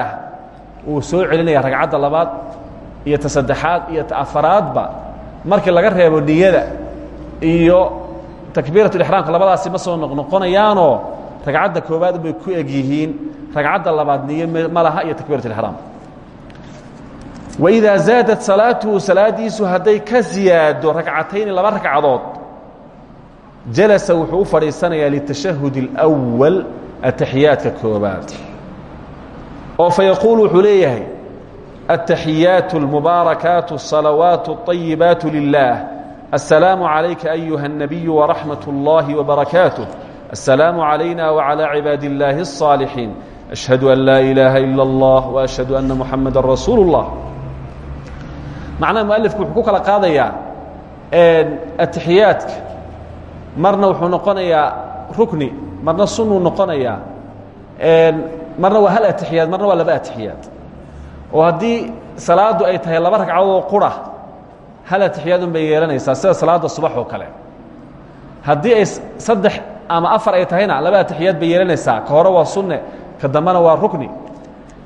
soo celinaya ragcadda labaad iyo ta iyo ta afaraadba markii laga reebo niyada iyo takbiirat اlixraamka labadaasi ma soo noqnoqonayaanoo ragcadda koowaad bay ku eg yihiin ragcadda labaad niye ma laha iyo takbiirat اlixraam waidaa zaadat salaatuhu salaadiisu hadday ka ziyaado ragcatayni laba ragcadood jalasa wuxuu u fadhiisanayaa litashahud اlأwal ataxiyaadka koobaad oo fayaquul wuxuu leeyahay التحيات المباركات الصلوات الطيبات لله السلام عليك أيها النبي ورحمة الله وبركاته السلام علينا وعلى عباد الله الصالحين أشهد أن لا إله إلا الله وأشهد أن محمد رسول الله معنى مؤلفك وحكوك لقاضية التحيات مرنا وحو نقنيا ركني مرنا سنو نقنيا مرنا وهل التحيات مرنا ولا بقى التحيات oo haddii salaadu ay tahay laba ragcadood oo qura hal atixiyaadun bay yeelanaysaa sida salaada subax oo kale. Haddii ay saddex ama afar ay tahayna laba atixiyaad bay yeelanaysaa. Ka hore waa sunne ka dambena waa rukni.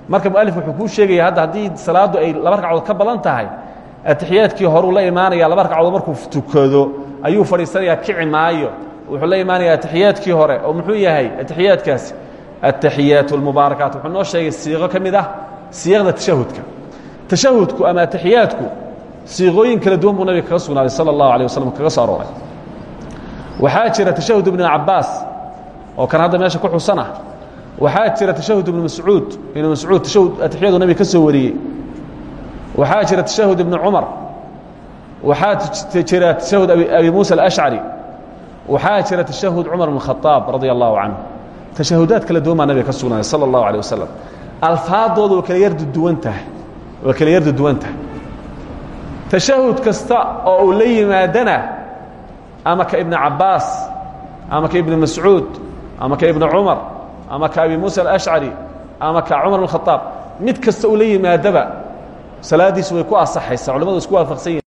Marka mualif wuxuu kuu sheegaya hadda haddii salaaddu ay laba ragcadood ka badan tahay atixiyaadkii horuu la imaanaya laba ragcadood markuu tukado ayuu fadhiisanayaa kici maayo. Wuxuu la imaanaya atixiyaadkii hore oo muxuu yahay atixiyaadkaasi ataxiyaat اlmubaarakaat wuxuu noo sheegay siiqo ka mid ah siiqda tashahudka tashahudku ama ataxiyaadku siiqooyin kala duwan buu nabiga kaga sugnaaday sala allahu alay kaga soo arooray. Jira tashahud ibnu cabaas oo kan hadda meesha ku xusan ah jira tashahud ibnu mascuud ibnu mascuud tashahud atixyadu nabiga ka soo wariyey. Jira tashahud ibnu cumar. Waxaa jira tashahud abi muusa alashcari waxaa jira tashahud cumar bn khaaab radia allahu canhu kala duwan baa nabiga ka sugnaaday sala allahu alay alfaadoodu waa kala yarduduwan tahay. Waa kala yarduduwan tahay tashahud kasta oo uu la yimaadana ama ka ibn cabaas ama ka ibn mascuud ama ka ibn cumar ama ka abi muusa alashcari ama ka cumar bn khaaab mid kasta uu la yimaadaba salaadiisu way ku asaxaysaa culamadu isku waafaqsan yihiin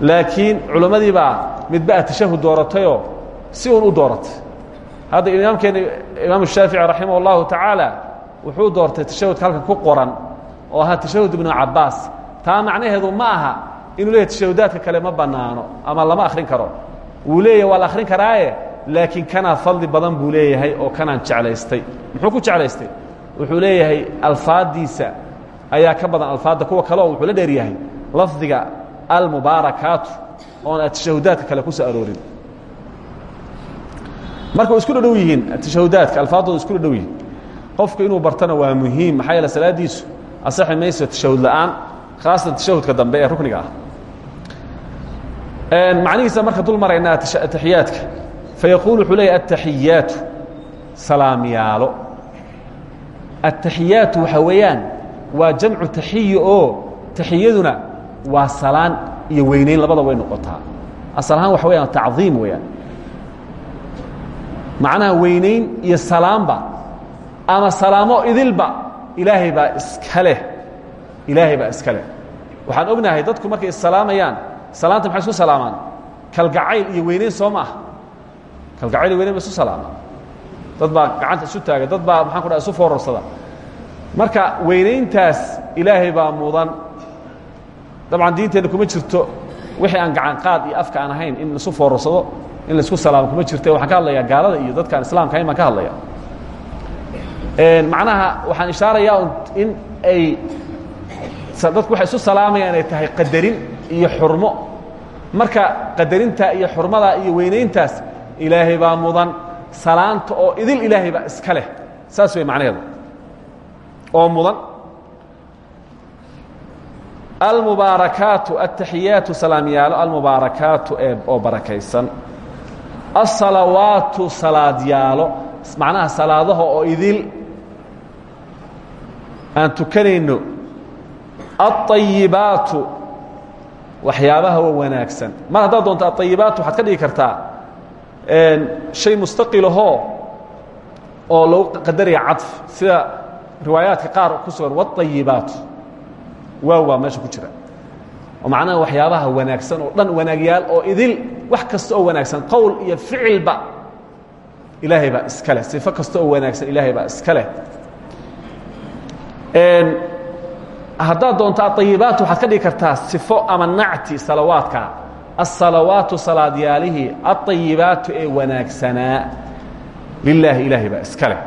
laakiin culammadii baa midba a tashahud dooratayoo si uun u dooratay hadda imaamkeena imaam shaafici raximah اllahu tacaala wuxuu doortay tashahudka halkan ku qoran oo ahaa tashahud ibnu cabaas taa macnaheedu ma aha inuu leeyahy tashahudaadka kale ma banaano ama lama akhrin karo. Wuu leeyahy waa akhrin karaaye laakiin kanaa fadli badan buu leeyahay oo kanaan jeclaystay. Muxuu ku jeclaystay? Wuxuu leeyahay alfaaddiisa. Ayaa ka badan alfaadda kuwa kale oo wuxuu la dheer yahay. Lafdiga almubaarakaatu oon atashahudaadka kale ku soo marka isku dhadhow yihiin tashahudaadka alfaadooda isku dhadhow yihiin. Qofku inuu bartana waa muhiim maxaa yeele salaadiisu asaxi mayso tashahud la'aan khaasatan tashahudka dambe ee rukniga ah. Macnihiisa marka dul maraynaa ataxiyaadka fayaquul wuxuu leeyahy ataxiyaatu salaamyaalo ataxiyaatu waxaa weeyaan waa jamcu taxiyi oo taxiyaduna waa salaan iyo weynayn labada way noqotaa. Asal ahaan waxa weyaan tacdiim weeyaan macnaha weynayn iyo salaamba ama salaamo idilba ilaahay baa iska leh ilaahay baa iska leh. Waxaan ognahay dadku markay issalaamayaan salaanta maxay isku salaamaan? Kalgacayl iyo weynayn soo ma ah kalgacayl iyo weynayn ba isu salaamaan dad baa gacanta isu taaga dad baa maxaan ku dhaha isu foorarsada marka weynayntaas ilaahay baa mudan. Dabcan diinteenna kuma jirto. Wixii aan gacan qaad iyo afka aan ahayn in laisu foorarsado in la isku salaamo kuma jirte waxaan ka hadlayaa gaalada iyo dadkaan islaamka ahayn baan ka hadlaya macnaha waxaan ishaarayaa in ay dadku waxay isu salaamayaan ay tahay qadarin iyo xurmo. Marka qadarinta iyo xurmada iyo weynayntaas ilaahay baa mudan salaanta oo idil ilaahay baa iska leh. Saas wey macnaheedu. Oo mudan. Almubaarakaatu ataxiyaatu salaamyaalo almubaarakaatu ee oo barakaysan asalawaatu salaadyaalo macnaha salaadaha oo idil aan tukanayno alطayibaatu waxyaabaha wa wanaagsan mar haddaad doonto aayibaat waxaad ka dhigi kartaa shay mustaqilahoo oo lagu qadaraya cadf sida riwaayaadka qaar ku sugan wاطayibaatu waaw baa meesha ku jira oo macnaha waxyaabaha wanaagsan oo dhan wanaagyaal oo idil wax kasta oo wanaagsan qowl iyo ficilba ilaahay baa iska leh sifo kasta oo wanaagsan ilaahay baa iska leh haddaad doonto aayibaat waxaad ka dhigi kartaa sifo ama nacti salawaadka asalawaatu salaadyaalihii aayibaatu ee wanaagsanaa lilaahi ilaahay baa iska leh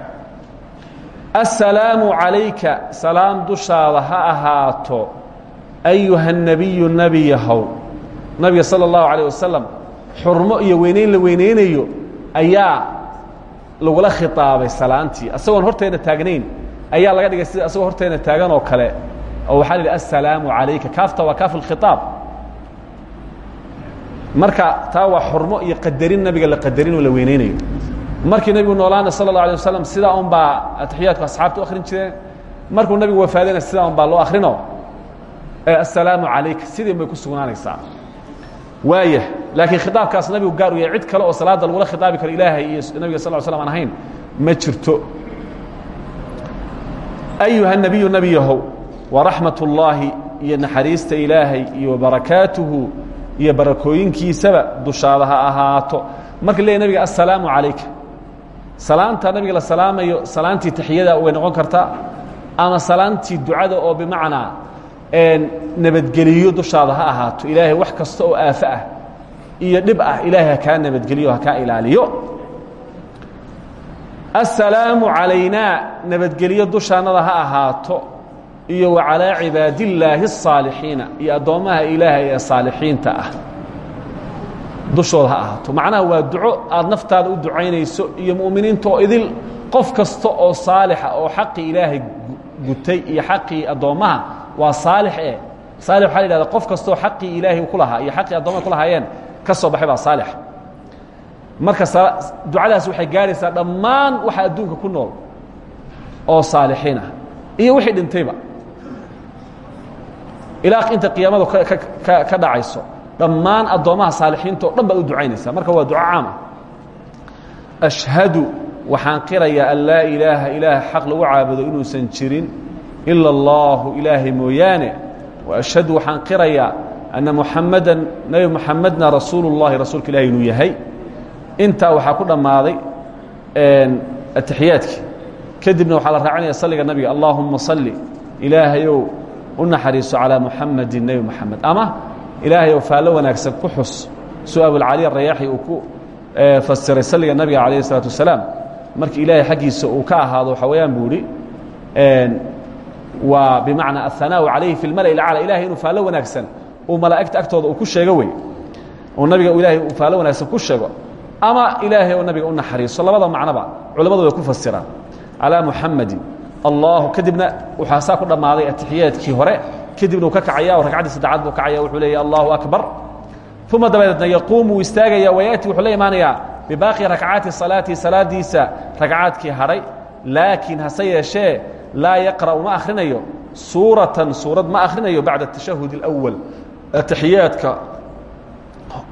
aلsalaamu عalayka salaam dushaada ha ahaato ayuha الnabiyu nebi yahow nabiga salى الlahu عalيه wasalam xurmo iyo weynayn la weynaynayo ayaa lagula khiطaabay salaantii asagoon horteena taagnayn ayaa laga dhigay sida asagoo horteena taagan oo kale oo waxaa la yidhi aلsalaamu عalayka kaafta waa kaaf اlkhiطaab marka taa waa xurmo iyo qadarin nabiga la qadarin oo la weynaynayo markii nebigu noolaana salى الlaه alيه waslm sidaa un baa atixiyaadku asxaabta u akhrin jireen markuu nebigu wafaadayna sidaa un baa loo akhrino aلsalaamu عalayka sidii bay ku sugnaanaysaa waaya laakiin khiaabkaas nabigu gaar u yahay cid kale oo salaada lagula khidaabi karo ilaahay iyo nabiga sal slam aan ma jirto. Ayuha nabiyu nabi yahow waraxmat ullaahi iyo ilaahay iyo barakaatuhu iyo barakooyinkiisaba dushaada ahaato. Marka leey nabiga assalaamu calayka. Salaanta nabiga la salaamayo salaantii taxiyada way noqon kartaa ama salaantii ducada oo bimacnaa nabadgeliyo dushaada ha ahaato ilaahay wax kasta oo aafo ah iyo dhib ah ilaahay ha kaa nabadgeliyo ha kaa ilaaliyo assalaamu calaynaa nabadgelyo dushaannada ha ahaato iyo wa calaa cibaadillaahi الصaalixiina iyo addoommaha ilaahay ee saalixiinta ah dushooda ha ahaato macnaha waa duco aad naftaada u ducaynayso iyo mu'miniinta oo idil qof kasta oo saalixa oo xaqii ilaahay gutay iyo xaqii addoommaha waa saalix e saalix waxa la yidhahda qof kastaoo xaqii ilaahay ku lahaa iyo xaqii addoommaha ku lahaayeen ka soo baxay baa saalix. Marka ducadaas waxay gaaraysaa dhammaan waxa adduunka ku nool oo saalixiin ah iyo wixii dhintayba. Ilaa inta qiyaamadu ka dhacayso dhammaan addoommaha saalixiinta o dhan baad u ducaynaysaa. Marka waa duco caam ah. Ashhadu waxaan qirayaa an laa ilaaha ilaah xaq lagu caabudo inuusan jirin ila اllahu ilaahay mooyaane wa ashhadu waxaan qirayaa anna muxamadan nebi muxamedna rasuulu اllahi rasuulka ilahi inuu yahay intaa waxaa ku dhammaaday atixiyaadkii kadibna waxaa la raacinaya salliga nabiga allaahuma salli ilaahayow u naxariiso calىa muxamedin nebi moxamed ama ilaahayow faallo wanaagsan ku xus suu abulcali arayaaxi uu ku fasiray salliga nabiga calayh الsalaatu wasalaam markii ilaahay xaggiisa uu ka ahaado waxaa weeyaan buu ihi waa bimacnaa aلhanaaءu calayhi fi اlmala اlaclى ilahay inuu faallo wanaagsan uu malaa'igta agtooda uu ku sheego wey oo nabiga ilaahay uu faallo wanaagsan ku sheego ama ilaahay oo nabiga u naxariiso labada macnoba culammadu way ku fasiraan calىa muxamadi allahu kadibna waxaa saa ku dhammaaday atixiyaadkii hore kadibna uu ka kacaya oo ragcaddii saddexaad buu kacaya wuxuu leeyahy allahu akbar uma dabadeedna yaquumu wuu istaagaya wayaati wuxuu la imaanayaa bibaaqi rakcaati salaati salaadiisa ragcaadkii hadhay laakiin hase yeeshee laa yaqra'u ma akhrinayo suuratan suurad ma akhrinayo bacda atashahud اlأwal atixiyaadka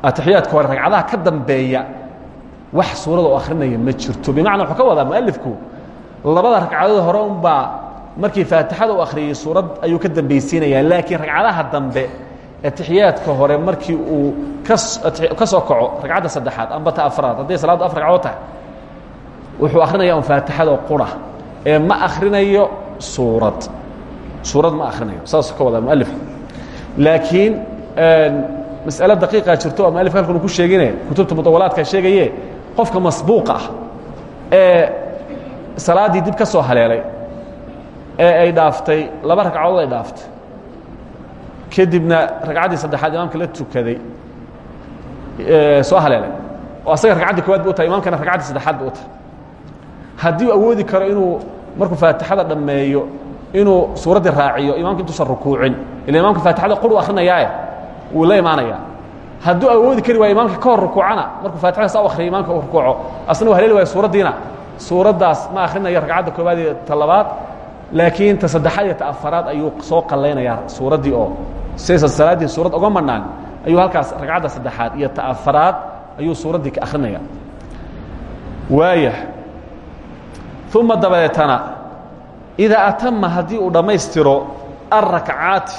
atixiyaadka hore ragcadaha ka dambeeya wax suurada oo akhrinaya ma jirto bimacnaa wuxuu ka wadaa mualifku labada ragcadood hore unbaa markii faatixada u akhriyey suurad ayuu ka dambaysiinayaa laakiin ragcadaha dambe atixiyaadka hore markii uu ka soo kaco ragcadda saddexaad amba ta afraad hadday salaaddu afar ragcadood tahay wuxuu akrinaya faatixada qura ee ma akhrinayo suurad. Suurad ma akhrinayo saasuu ka wadaa mualifku laakiin mas'ale daqiiqaa jirto oo mualifka halkan uu ku sheegine kutubta mudawalaadka sheegaye qofka masbuuqa ah ee salaaddii dib ka soo haleelay ee ay dhaaftay laba ragcadood ay dhaaftay kadibna ragcaddii saddexaad imaamka la tukaday soo haleelay. Oo asaga ragcaddii kowaad bu u tahay imamkana ragcaddii saddexaad bu u tahay haddii awoodi karo inuu markuu faatixada dhammeeyo inuu suuraddii raaciyo imamka intuusan rukuucin ila imamka faatixada qur u akrinayaae wuu la imaanayaa. Hadduu awoodi kari waayo imaamka ka hor rukuucana markuu faatixada saa u akriyo imaamka uu rukuuco. Asna uu haleeli waayo suuraddiina. Suuraddaas ma akhrinayo ragcadda koobaad iyo ta labaad laakiin ta saddexaad iyo ta afaraad ayuu soo qallaynayaa suuraddii oo. Saysan salaaddii suurad oga manaan ayuu halkaas ragcadda saddexaad iyo ta afaraad ayuu suuraddii ka akrinaya waaya uma dabadeetana idaa atama haddii uu dhammaystiro alrakcaati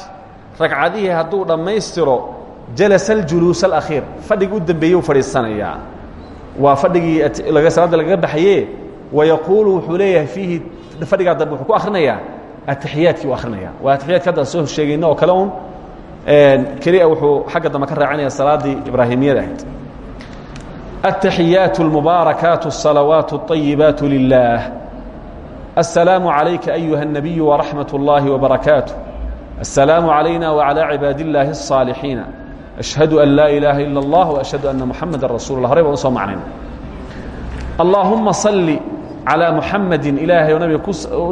ragcadihii hadduu dhammaystiro jalasa aljuluus alakhiir fadhigii u dambeeyey u fadhiisanayaa waa fadhigii salaadda lagaga baxaye wayaquulu wuxuu leeyahay fiihi fadhigaa dambe wuxuu ku akhrinayaa atixiyaadkii u akrinaya waa atixiyaadki hadda soo sheegayno oo kale un keliya wuxuu xagga dambe ka raacinaya salaaddii ibraahimiyada ahayd التحيات المباركات الصلوات الطيبات لله السلام عليك أيها النبي ورحمة الله وبركاته السلام علينا وعلى عباد الله الصالحين أشهد أن لا إله إلا الله وأشهد أن محمد رسول الله ريب وصوم معنا اللهم صل على محمد إلهي ونبي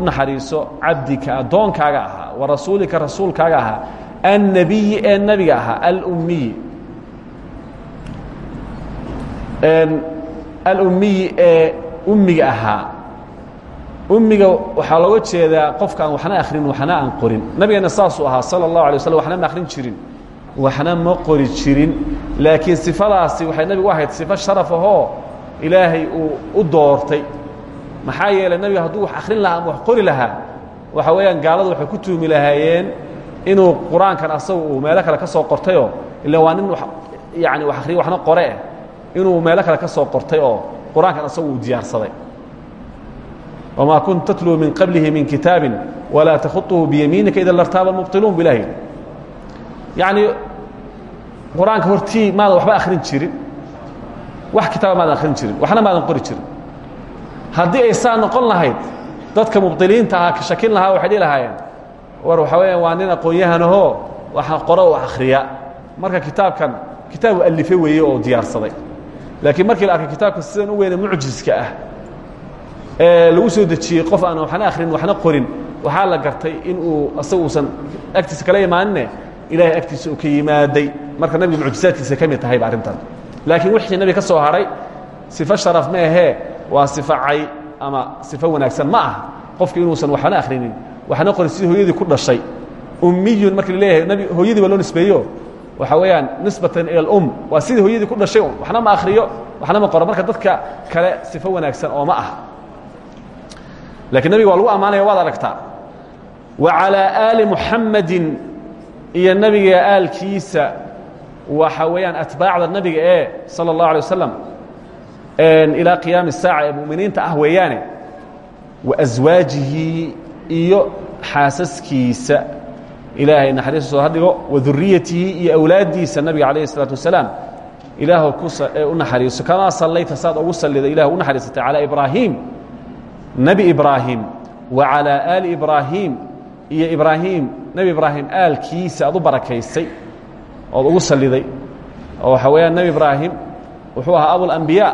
نحريسو عبدك أدونك أغاها ورسولك رسولك أغاها النبي النبي أغاها الأمي alummiyi ee ummiga waxaa looga jeedaa qofka aan waxna akhrin waxna aan qorin. Nabigeenna saasuu ahaa sala اllahu alay waslam waxna ma akhrin jirin. Waxna ma qori jirin. Laakiin sifadaasi waxay nabigu ahayd sifo sharaf ahoo ilaahay uu u doortay. Maxaa yeelay nabiga hadduu wax akhrin lahaa ama wax qori lahaa waxa weeyaan gaaladu waxay ku tuumi lahaayeen inuu qur'aankan asagu uu meelo kale ka soo qortayoo ila waa nin yani wax akhriya waxna qoreeh inuu meelo kale ka soo qortay oo qur'aankan asagu uu diyaarsaday wamaa kunta tatluu min qablihi min kitaabi walaa takhuطuhu biyamiinika ida lartaaba mubطiluun bu ilahi yacni qur-aanka hortii maadan waxba akhrin jirin wax kitaaba maadan akhrin jirin waxna maadan qori jirin haddii ay saa noqon lahayd dadka mubطiliinta ahaa ka shakin lahaa waxay dhihi lahaayeen war waxaa weeyaan waa nin aqoon-yahanahoo waxa qoro u akhriya marka kitaabkan kitaabu alife weeye oo diyaarsaday laakiin markii la arkay kitaabka sidan u weyne mucjiska ah ee lagu soo dejiyey qof aan waxna akhrin waxna qorin waxaa la gartay in uu asaga uusan agtiisa kala imaanine ilaahay agtiisa uu ka yimaaday. Marka nabiga mucjisaadkiisa ka mid tahayba arrintan. Laakiin wixii nabiga ka soo haray sifo sharaf ma ahee waa sifo cay ama sifo wanaagsan ma aha. Qofki inuusan waxna akhrinin waxna qorin sidii hooyadii ku dhashay. Ummiyun marka la leeyahay nabi hooyadii baa loo nisbeeyo. Waxaa weeyaan nisbatan ila اlum waa sidii hooyadii ku dhashay waxna ma akhriyo waxna ma qoro. Marka dadka kale sifo wanaagsan oo ma ah lakiin nabiga waa lagu ammaanaya waad aragtaa wa calىa aali muxammadin iyo nabiga aalkiisa waxa weeyaan atbaacda nabiga ee salى الlahu alيه wasalam ilaa qiyaami الsaaca ee mu'miniinta ah weeyaane wa aswaajihi iyo xaasaskiisa ilaahay naxariista soo hadhigo wa duriyatihi iyo awlaaddiisa nabiga calayh الsalaatu wasalaam ilaah u naxariiso kamaa sallayta saad ugu sallida ilah u naxariisatay calىa ibraahim nebi ibraahim wa calىa aali ibraahim iyo ibraahim nebi ibraahim aalkiisa aad u barakaysay ugu salliday. Oo waxaa weeyaan nebi ibraahim wuxuu ahaa abulambiyaa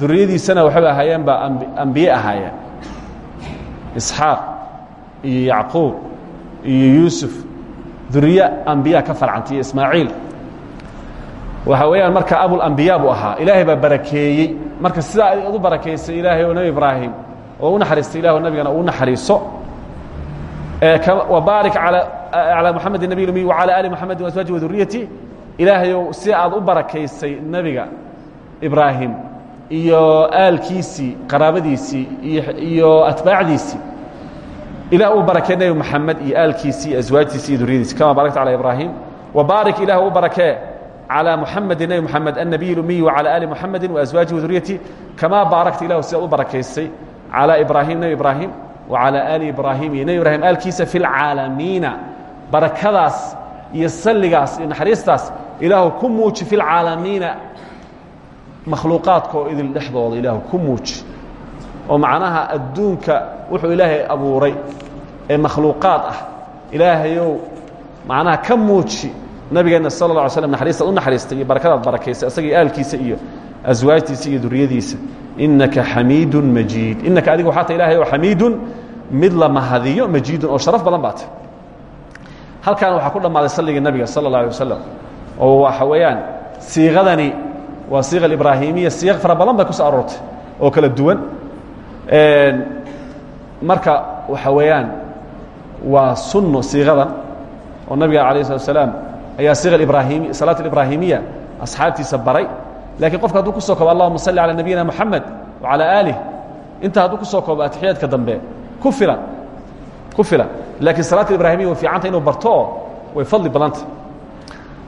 duriyadiisana waxay ahaayeen baa ambiye ahaayeen. Isxaaq iyo yacquub iyo yuusuf. Duriye ambiya ka farcantay iyo ismaaciil. Waxa weeyaan marka abulambiya buu ahaa. Ilaahay baa barakeeyey. Marka sidaa ad u barakaysay ilaahay oo nebi ibraahim oo u naxariistay ilah nabigana uu naxariiso wbaarik calى muxamedi nabiy lmi wعalى ali muxamedi وaswaaji waduriyati ilaahayow si aad u barakaysay nebiga ibraahim iyo aalkiisii qaraabadiisii iyo atbaacdiisii ilah uu barakee nebi moxamed iyo aalkiisii iyo aswaajtiisi iyo duriyadiisi kama barakta calى ibraahim wbaarik ilah u barakee calى muxamedi nebi moxamed annabiy اlumiyi wعalى ali muxamedi وaswaaji waduriyati kamaa baarakta ilahu si aad u barakaysay calى ibraahim nebi ibraahim وعalى ali ibrahim iyo nebi ibrahim aalkiisa fi اlcaalamiina barakadaas iyo salligaas iyo naxariistaas ilaahu ku muuji fi اlcaalamiina makhluuqaadka oo idil dhexdooda ilaahu ku muuji oo macnaha adduunka wuxuu ilaahay abuuray ee makhluuqaad ah ilaahayow macnaha ka muuji nabigeenna sal اله alay slm naxariistaad u naxariistay iyo barakadaad barakaysay isaga iyo aalkiisa iyo aswaajtiisa iyo duriyadiisa inaka xamiidu majiid inaka adiga waxaa ta ilahay oo xamiidun mid la mahadiyo majiidun oo sharaf badan baa ta. Halkaana waxaa ku dhammaaday salligii nabiga sala اllah alay wasalam oo waxa weeyaan siiqadani waa siiqa ibraahimiya siiq fara badan bay ku soo aroortay oo kala duwan. Marka waxa weeyaan waa sunno siiqadan oo nabiga alayh slat slaam ayaa siiqa ibraahim salaat ibraahimiya asxaabtiisa baray lakiin qofka hadduu ku soo koobo allahuma salli calى nabiyina moxamed wacalى aalih inta hadduu ku soo koobo atixiyaadka dambe ku filan ku filan. Laakiin salaata ibrahimiya way fiicanta inuu barto oo way fadli badanta.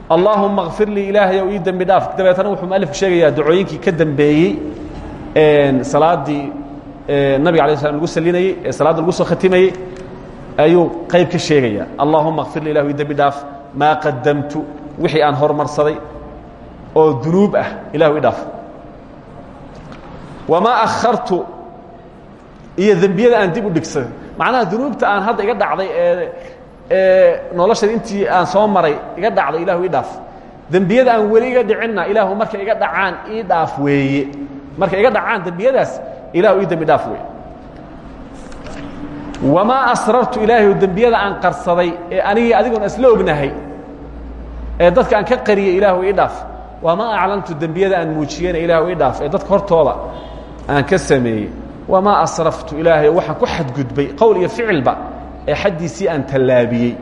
Allaahuma kfir lii ilaahayow ii dembi dhaaf. Dabeetana wuxuu mualifku sheegayaa dacooyinkii ka dembeeyey salaaddii nabiga alay slam lagu salinayey ee salaadda lagu soo khatimayey ayuu qayb ka sheegaya allaahuma kfir lii ilahu ii dembi dhaaf. Maa qadamtu wixii aan hormarsaday oo dunuub ah ilahu i dhaaf. Wamaa akhartu iyo dembiyada aan dib u dhigsaday macnaha dunuubta aan hadda iga dhacday ee ee noloshayda intii aan soo maray iga dhacday ilahu ii dhaaf. Dembiyada aan weli iga dhicinna ilaahu markay iga dhacaan ii dhaaf weeye. Markay iga dhacaan dembiyadaas ilahu ii dembi dhaaf weeye. Wamaa asrartu ilaahay dembiyada aan qarsaday ee anigii adigoon isla ognahay ee dadka aan ka qariyey ilaahu ii dhaaf wamaa aclantu dembiyada aan muujiyeyna ilaahu ii dhaaf ee dadka hortooda aan ka sameeyey wamaa asraftu ilaahay waxaan ku xadgudbay qowl iyo ficilba ee xaddiisii aan tallaabiyey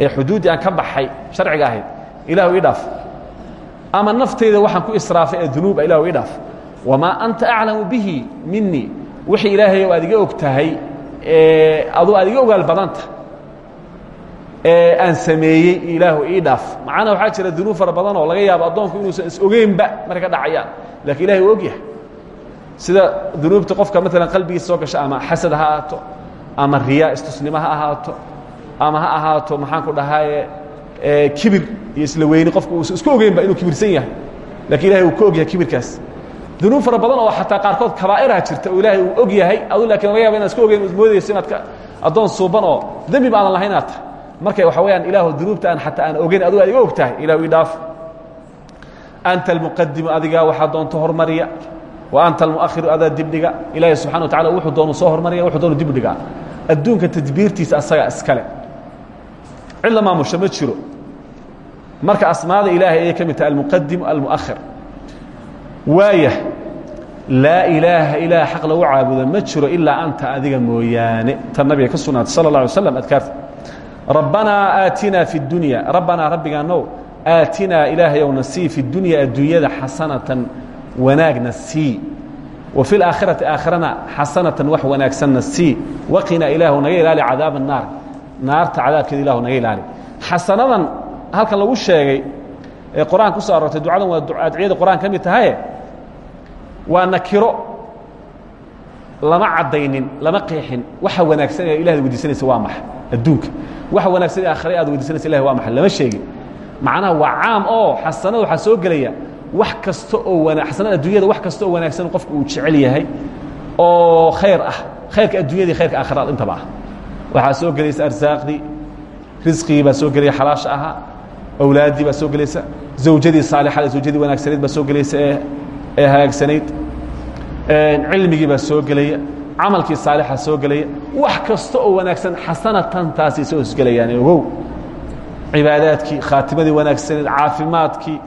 ee xuduuddii aan ka baxay sharciga ahayd? Ilahu ii dhaaf. Ama naftayda waxaan ku israafay ee dunuuba ilahu ii dhaaf. Wamaa anta aclamu bihi minii wixii ilaahayow aad iga og tahay aduu aad iga ogaal badanta aan sameeyey ilaahu ii dhaaf. Macnaha waxaa jira dunuub fara badan oo laga yaabo addoonku inuusan is ogeynba markay ka dhacayaan. Lakiin ilahay uu og yahay sida dunuubta qofka maalan qalbigiisa soo gasha ama xasad ha ahaato ama riyaa istusnimo ha ahaato ama ha ahaato maxaan ku dhahaaye kibir iyo isla weyni qofka uusan isku ogeynba inuu kibirsan yahay. Lakiin ilahay uu ka og yahay kibirkaas. Dunuub fara badan oo xataa qaarkood kabaa'iraha jirta oo ilaahay uu og yahay adu laakiin laga yaba inad iska ogeyn moodayso inaad addoon suuban oo dembi ba aadan lahayn inaad tahay marka waxa weyaan ilaahu dunuubta aan xataa aan ogeyn adigu aad iga og tahay anta almuqadimu adigaa waxaa doonto hormariya wa anta almuakhiru adaa dibdhiga. Ilaahay subxana wa tacala wuxuu doonu soo hormariya wuxuu doonu dibdhigaa adduunka tadbiirtiisa asaga iskale. Cid la maamusha ma jiro. Marka asmaada ilaahay ayay ka tahay almuqadimu almuakhir. Waaya laa ilaaha ilaah xaq lagu caabudo ma jiro anta adiga mooyaane. Tan nabiga ka sugnaatay sala اlه alay slam rabbanaa aatinaa fi اdunya rabbanaa rabbigaanow aatinaa ilaahaywna sii fi dunya adduunyada xasanatan wanaagna sii. Wa fi laakhirati aakhirana xasanatan wax wanaagsanna sii. Waqinaa ilaahu naga ilaali cadaaba naar. Naarta cadaabkeeda ilahu naga ilaali. Xasanadan halkan lagu sheegay ee qur'aan ku soo aroortay ducadan waa adciyada qur'aan ka mid tahaye waa nakiro. Lama cadaynin lama qeexin. Waxa wanaagsan ee ilaahda weydiisanaysa waa maxa adduunka waxa wanaagsan ee aakhire aad weydiisanaysa ilahay waa maxa lama sheegin. Macnaha waa caam oo xasanada waxaa soo gelaya wax kasta oo wanaagsan adduunyada wax kasta oo wanaagsan qofku uu jecel yahay oo khayr ah. Khayrka addunyada iyo khayrka aakhirada intaba ah. Waxaa soo gelaysa arsaaqdii risqigii baa soo gelaya xalaasha ahaa awlaaddii baa soo gelaysa zawjadii saalixada zawjadii wanaagsanayd baa soo gelaysa ee ee hagaagsanayd cilmigii baa soo gelaya camalkii saalixa soo gelaya wax kasta oo wanaagsan xasanatan taasay soo hosgelayaan ogow. Cibaadaadkii khaatimadii wanaagsaneed caafimaadkii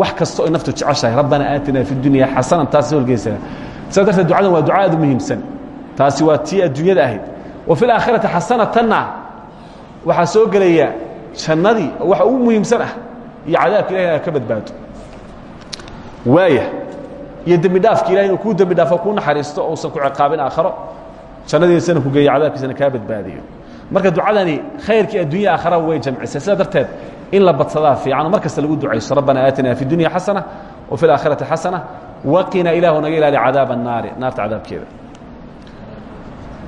wax kasta oy naftu jeceshahay. Rabbana aatina fi dunya xasanan taasay soo horgeysaa sidaa darteed ducadan waa duca aad u muhiimsan. Taasi waa tii adduunyada ahayd. Wa fi laakhirati xasanatanna waxaa soo gelaya jannadii waxa ugu muhiimsan ah. Iyo cadaabka ilahi inaad ka badbaado waaya iyo dembi dhaafka ilahi inuu kuu dembi dhaafo kuu naxariisto ousan ku ciqaabin aakharo jannadiisana ku geeyo cadaabkiisana kaa badbaadiyo marka ducadani khayrkii addunya aakhara way jamcisay sidaa darteed in la badsadaa fiican oo mar kasta lagu ducayso rabbana aatina fi dunya xasana wa fi laakhirati xasana waqina ilaahu naga ilaali cadaaba الnaari naarta cadaabkeeda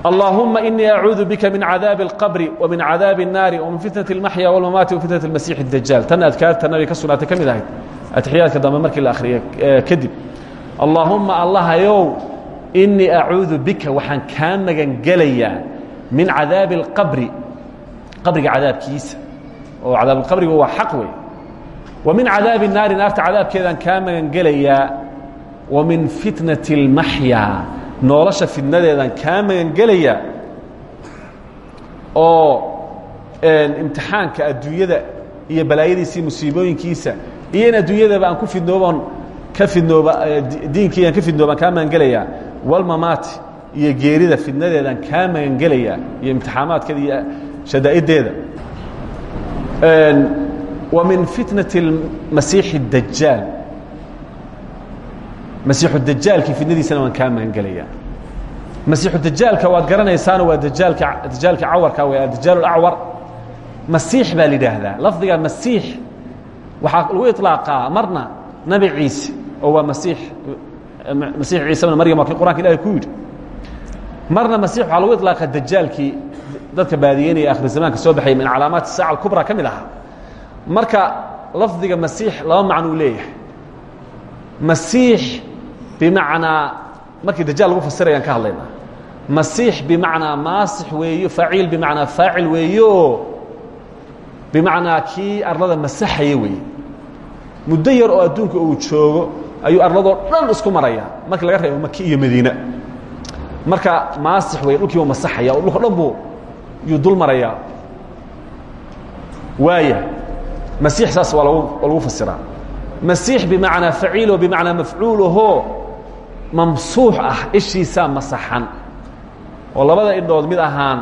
اللهم إني أعوذ بك من عذاب القبر ومن عذاب النار ومن فتنة المحيا والممات وفتنة المسيح الدجال تن أذكارت النبي كسنة كمid ahayd أتحياadka dambe markii la akriyo kadib allaahumma allahayow innii acuudu bika waxaan kaa magan gelayaa min cadaabi alqabri qabriga cadaabkiisa. Oo cadaabuqabriga waa xaq wey wa min cadaabi naari naarta cadaabkeedaan kaa magan gelayaa. Wa min fitnati اlmaxyaa nolosha fidnadeedaan kaa magan gelayaa. Oo imtixaanka adduunyada iyo balaayadiisa iyo musiibooyinkiisa iyo in adduunyadaba aan ku fidnoobon ka idnoob e, diinkiiaan ka fidnoobaan kaa magangelayaa walmamaati iyo geerida fidnadeedaan kaa magangelayaa iyo imtixaamaadkeeda iyo shadaa'iddeeda wa min fitnati masiixi dajaal masiixu dajaalkii fidnadiisana waan kaa magangelayaa masiixu dajaalka waad garanaysaano waa dajaalka dajaalka cawarka w dajaal acwar masiix baa la yidhaahdaa. Lafdiga masiix waxaa lagu iطlaaqaa marna nabi ciise oo waa masiix masiix ciise bn maryam waa kii qur'anka ilahi ku yidhi. Marna masiix waxaa lagu iطlaaqa dajaalkii dadka baadiyeynaya akhir zamaanka soo baxay min calaamaati saaca alkubra ka ahaa. Marka lafdiga masiix laba macno uu leeyahay. Masiix bimacnaa markii weeyo faaciil bimacnaa faacil weeyo bimacnaa kii arlada masaxaya weeye muddo yar oo adduunka uu joogo ayuu arladoo dhan isku maraya. Markii laga reebo maki iyo madiina. Marka maasix wey dhulkii buu masaxaya oo dhulka dhan buu yuu dul marayaa waaya masiix saas waa lagu waa lagu fasiraa masiix bimacnaa faciilo bimacnaa mafcuulahoo mamsuux ah ishiisaa masaxan. Oo labada indhood mid ahaan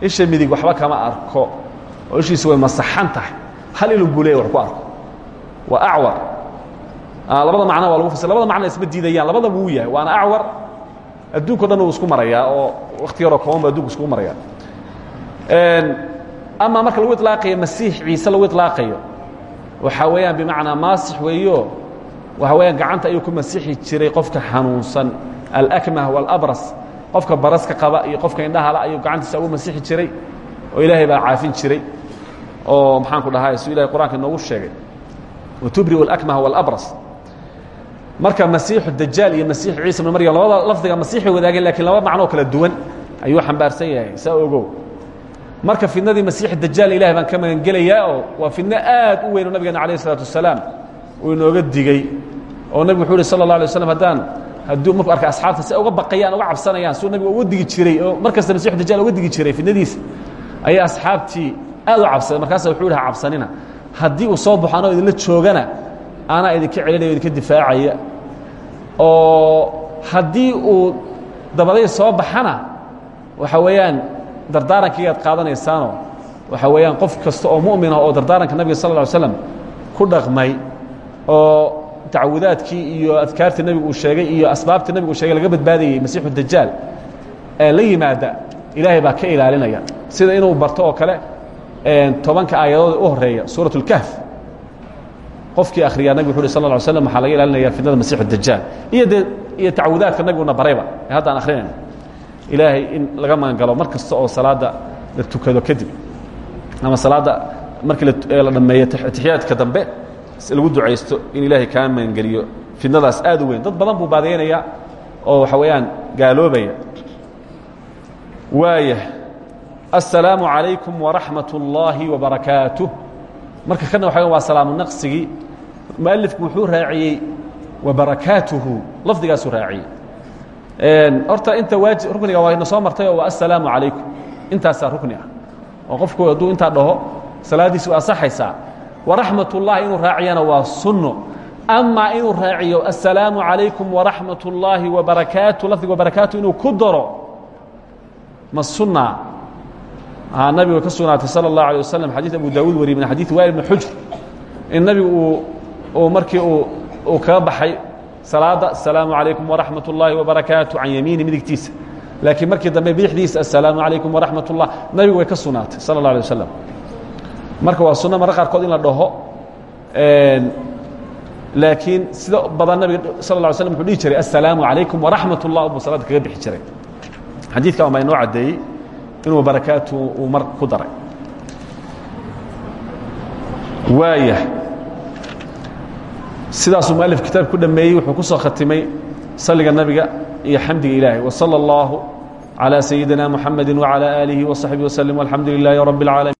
isha midig waxba kama arko oo ishiisu way masaxan tahay. Hal ilun buu leey wax ku arko. Waa acwar Ah, labada macno waa lagu fasi labada macno isma diidayaan labadaba wuu yahay. Waana acwar. Adduunko isku marayaa oo wakti yaroo kooban ba adunku iskugu marayaa. Amaa marka lagu ilaaqayo masiix ciise lagu ilaaqayo waxaa weeyaan bimacnaa maasix weeyo waxa weeyaan gacanta ayuu ku masiixi jiray qofka xanuunsan alakmah walabras. Qofka baraska qaba iyo qofka indhahala ayuu gacantiisa ugu masiixi jiray oo ilaahay baa caafin jiray oo maxaan ku dhahay su ilahay qur'aanka inoogu sheegay. Watubri اlakmah walabras marka masiixu dajaal iyo masiixu ciisa ibn maryam labada lafdiga masiixay wadaageen lakiin laba macnoo kala duwan ayuu xambaarsan yahay. Saa ogow. Marka fidnadii masiixi dajaal ilahay baan ka magangelayaa oo waa fidno aad u weyn oo nabigeena alayh isalaatu wasalaam uu inooga digey oo nabigu wuxuu uhi sala allah alay waslam haddaan hadduu marku arkay asxaabta si ay uga baqayaan uga cabsanayaan suu nabigu uga digi jiray oo mar kasta masiixu dajaal uga digi jiray fidnadiisa ayaa asxaabtii aad u cabsaday markaasa wuxuu ihaha cabsanina. Haddii uu soo baxo anoo idinla joogana anaa idinka celinaya idinka difaacaya. Oo haddii uu dabaday soo baxana waxa weeyaan dardaarankaygaad qaadanaysaanoo waxa weeyaan qof kasta oo mu'min ah oo dardaaranka nabiga sal lla ly ku dhaqmay oo tacawudaadkii iyo adkaartii nebigu uu sheegay iyo asbaabtii nebigu uu sheegay laga badbaadayey masiixu dajaal ee la yimaada ilaahay baa ka ilaalinaya. Sida inuu barto oo kale tobanka aayadood u horreeya suuraة اlkahf qofkii akhriyaa nabig wuxu uhi sal ه alay slam waxaa laga ilaalinaya fitnada masiixu dajaal iyo dee iyo tacawudaadka nabiguna barayba ee hadda aan akhrinayno ilaahay in laga magan galo mar kasta oo salaadda la tukado kadib ama salaadda markii la dhameeyo atixiyaadka dambe lagu ducaysto in ilaahay kaa magangeliyo fidnadaas aad u weyn dad badan buu baadaynaya oo waxa weeyaan gaaloobaya waaya السلام عليكم ورحمة الله وبركاته marka kana waxa waa salaamu naqsigii mualifku wuxuu raaciyey wabarakaatuhu lafdigaasuu raaciyey. Horta inta waaji rukniga waa ina soo martay oo waa assalaamu calaykum. Intaasaa rukni ah. Oo qofku hadduu intaa dhaho salaaddiisi waa asaxaysaa waraxmat ullahi inuu raaciyana waa sunno. Amaa inuu raaciyo assalaamu calaykum waraxmat ullaahi wabarakaatu lafdiga wabarakaatu inuu ku daro ma sunna nabiga ka sugnaatay salى الlaه عalيه waslm xadيث abu dawud wariyey min xadiiث wail bn xujr in nabigu uu markii uu kaga baxay salaada aلsalaamu عalaykum وraxmaة الlahi وbarakaatu can yamiini midigtiisa laakiin markii dambe bidixdiisa aلsalaamu عalaykum وraxmaة الlah nabigu way ka sugnaatay salى الlaه alيه waslm marka waa sunno marra qaarkood in la dhaho laakiin sida badan nabiga sal ه alay slm wuxuu dhihi jiray aلsalaamu عalaykum وraxmaة الlah buu salaada kaga bixi jiray xadiidkan baa inoo caddeeyey inuu barakaatu uu mar ku daray waaya sidaasuu mualif kitaab ku dhameeyey wuxuu ku soo khatimay saliga nabiga iyo xamdiga ilaahay وsalى اllahu عalى sayidina muxamedi وعalى آlihi وصaxbihi وsلم والxamdu لilaahi رab العaalamiin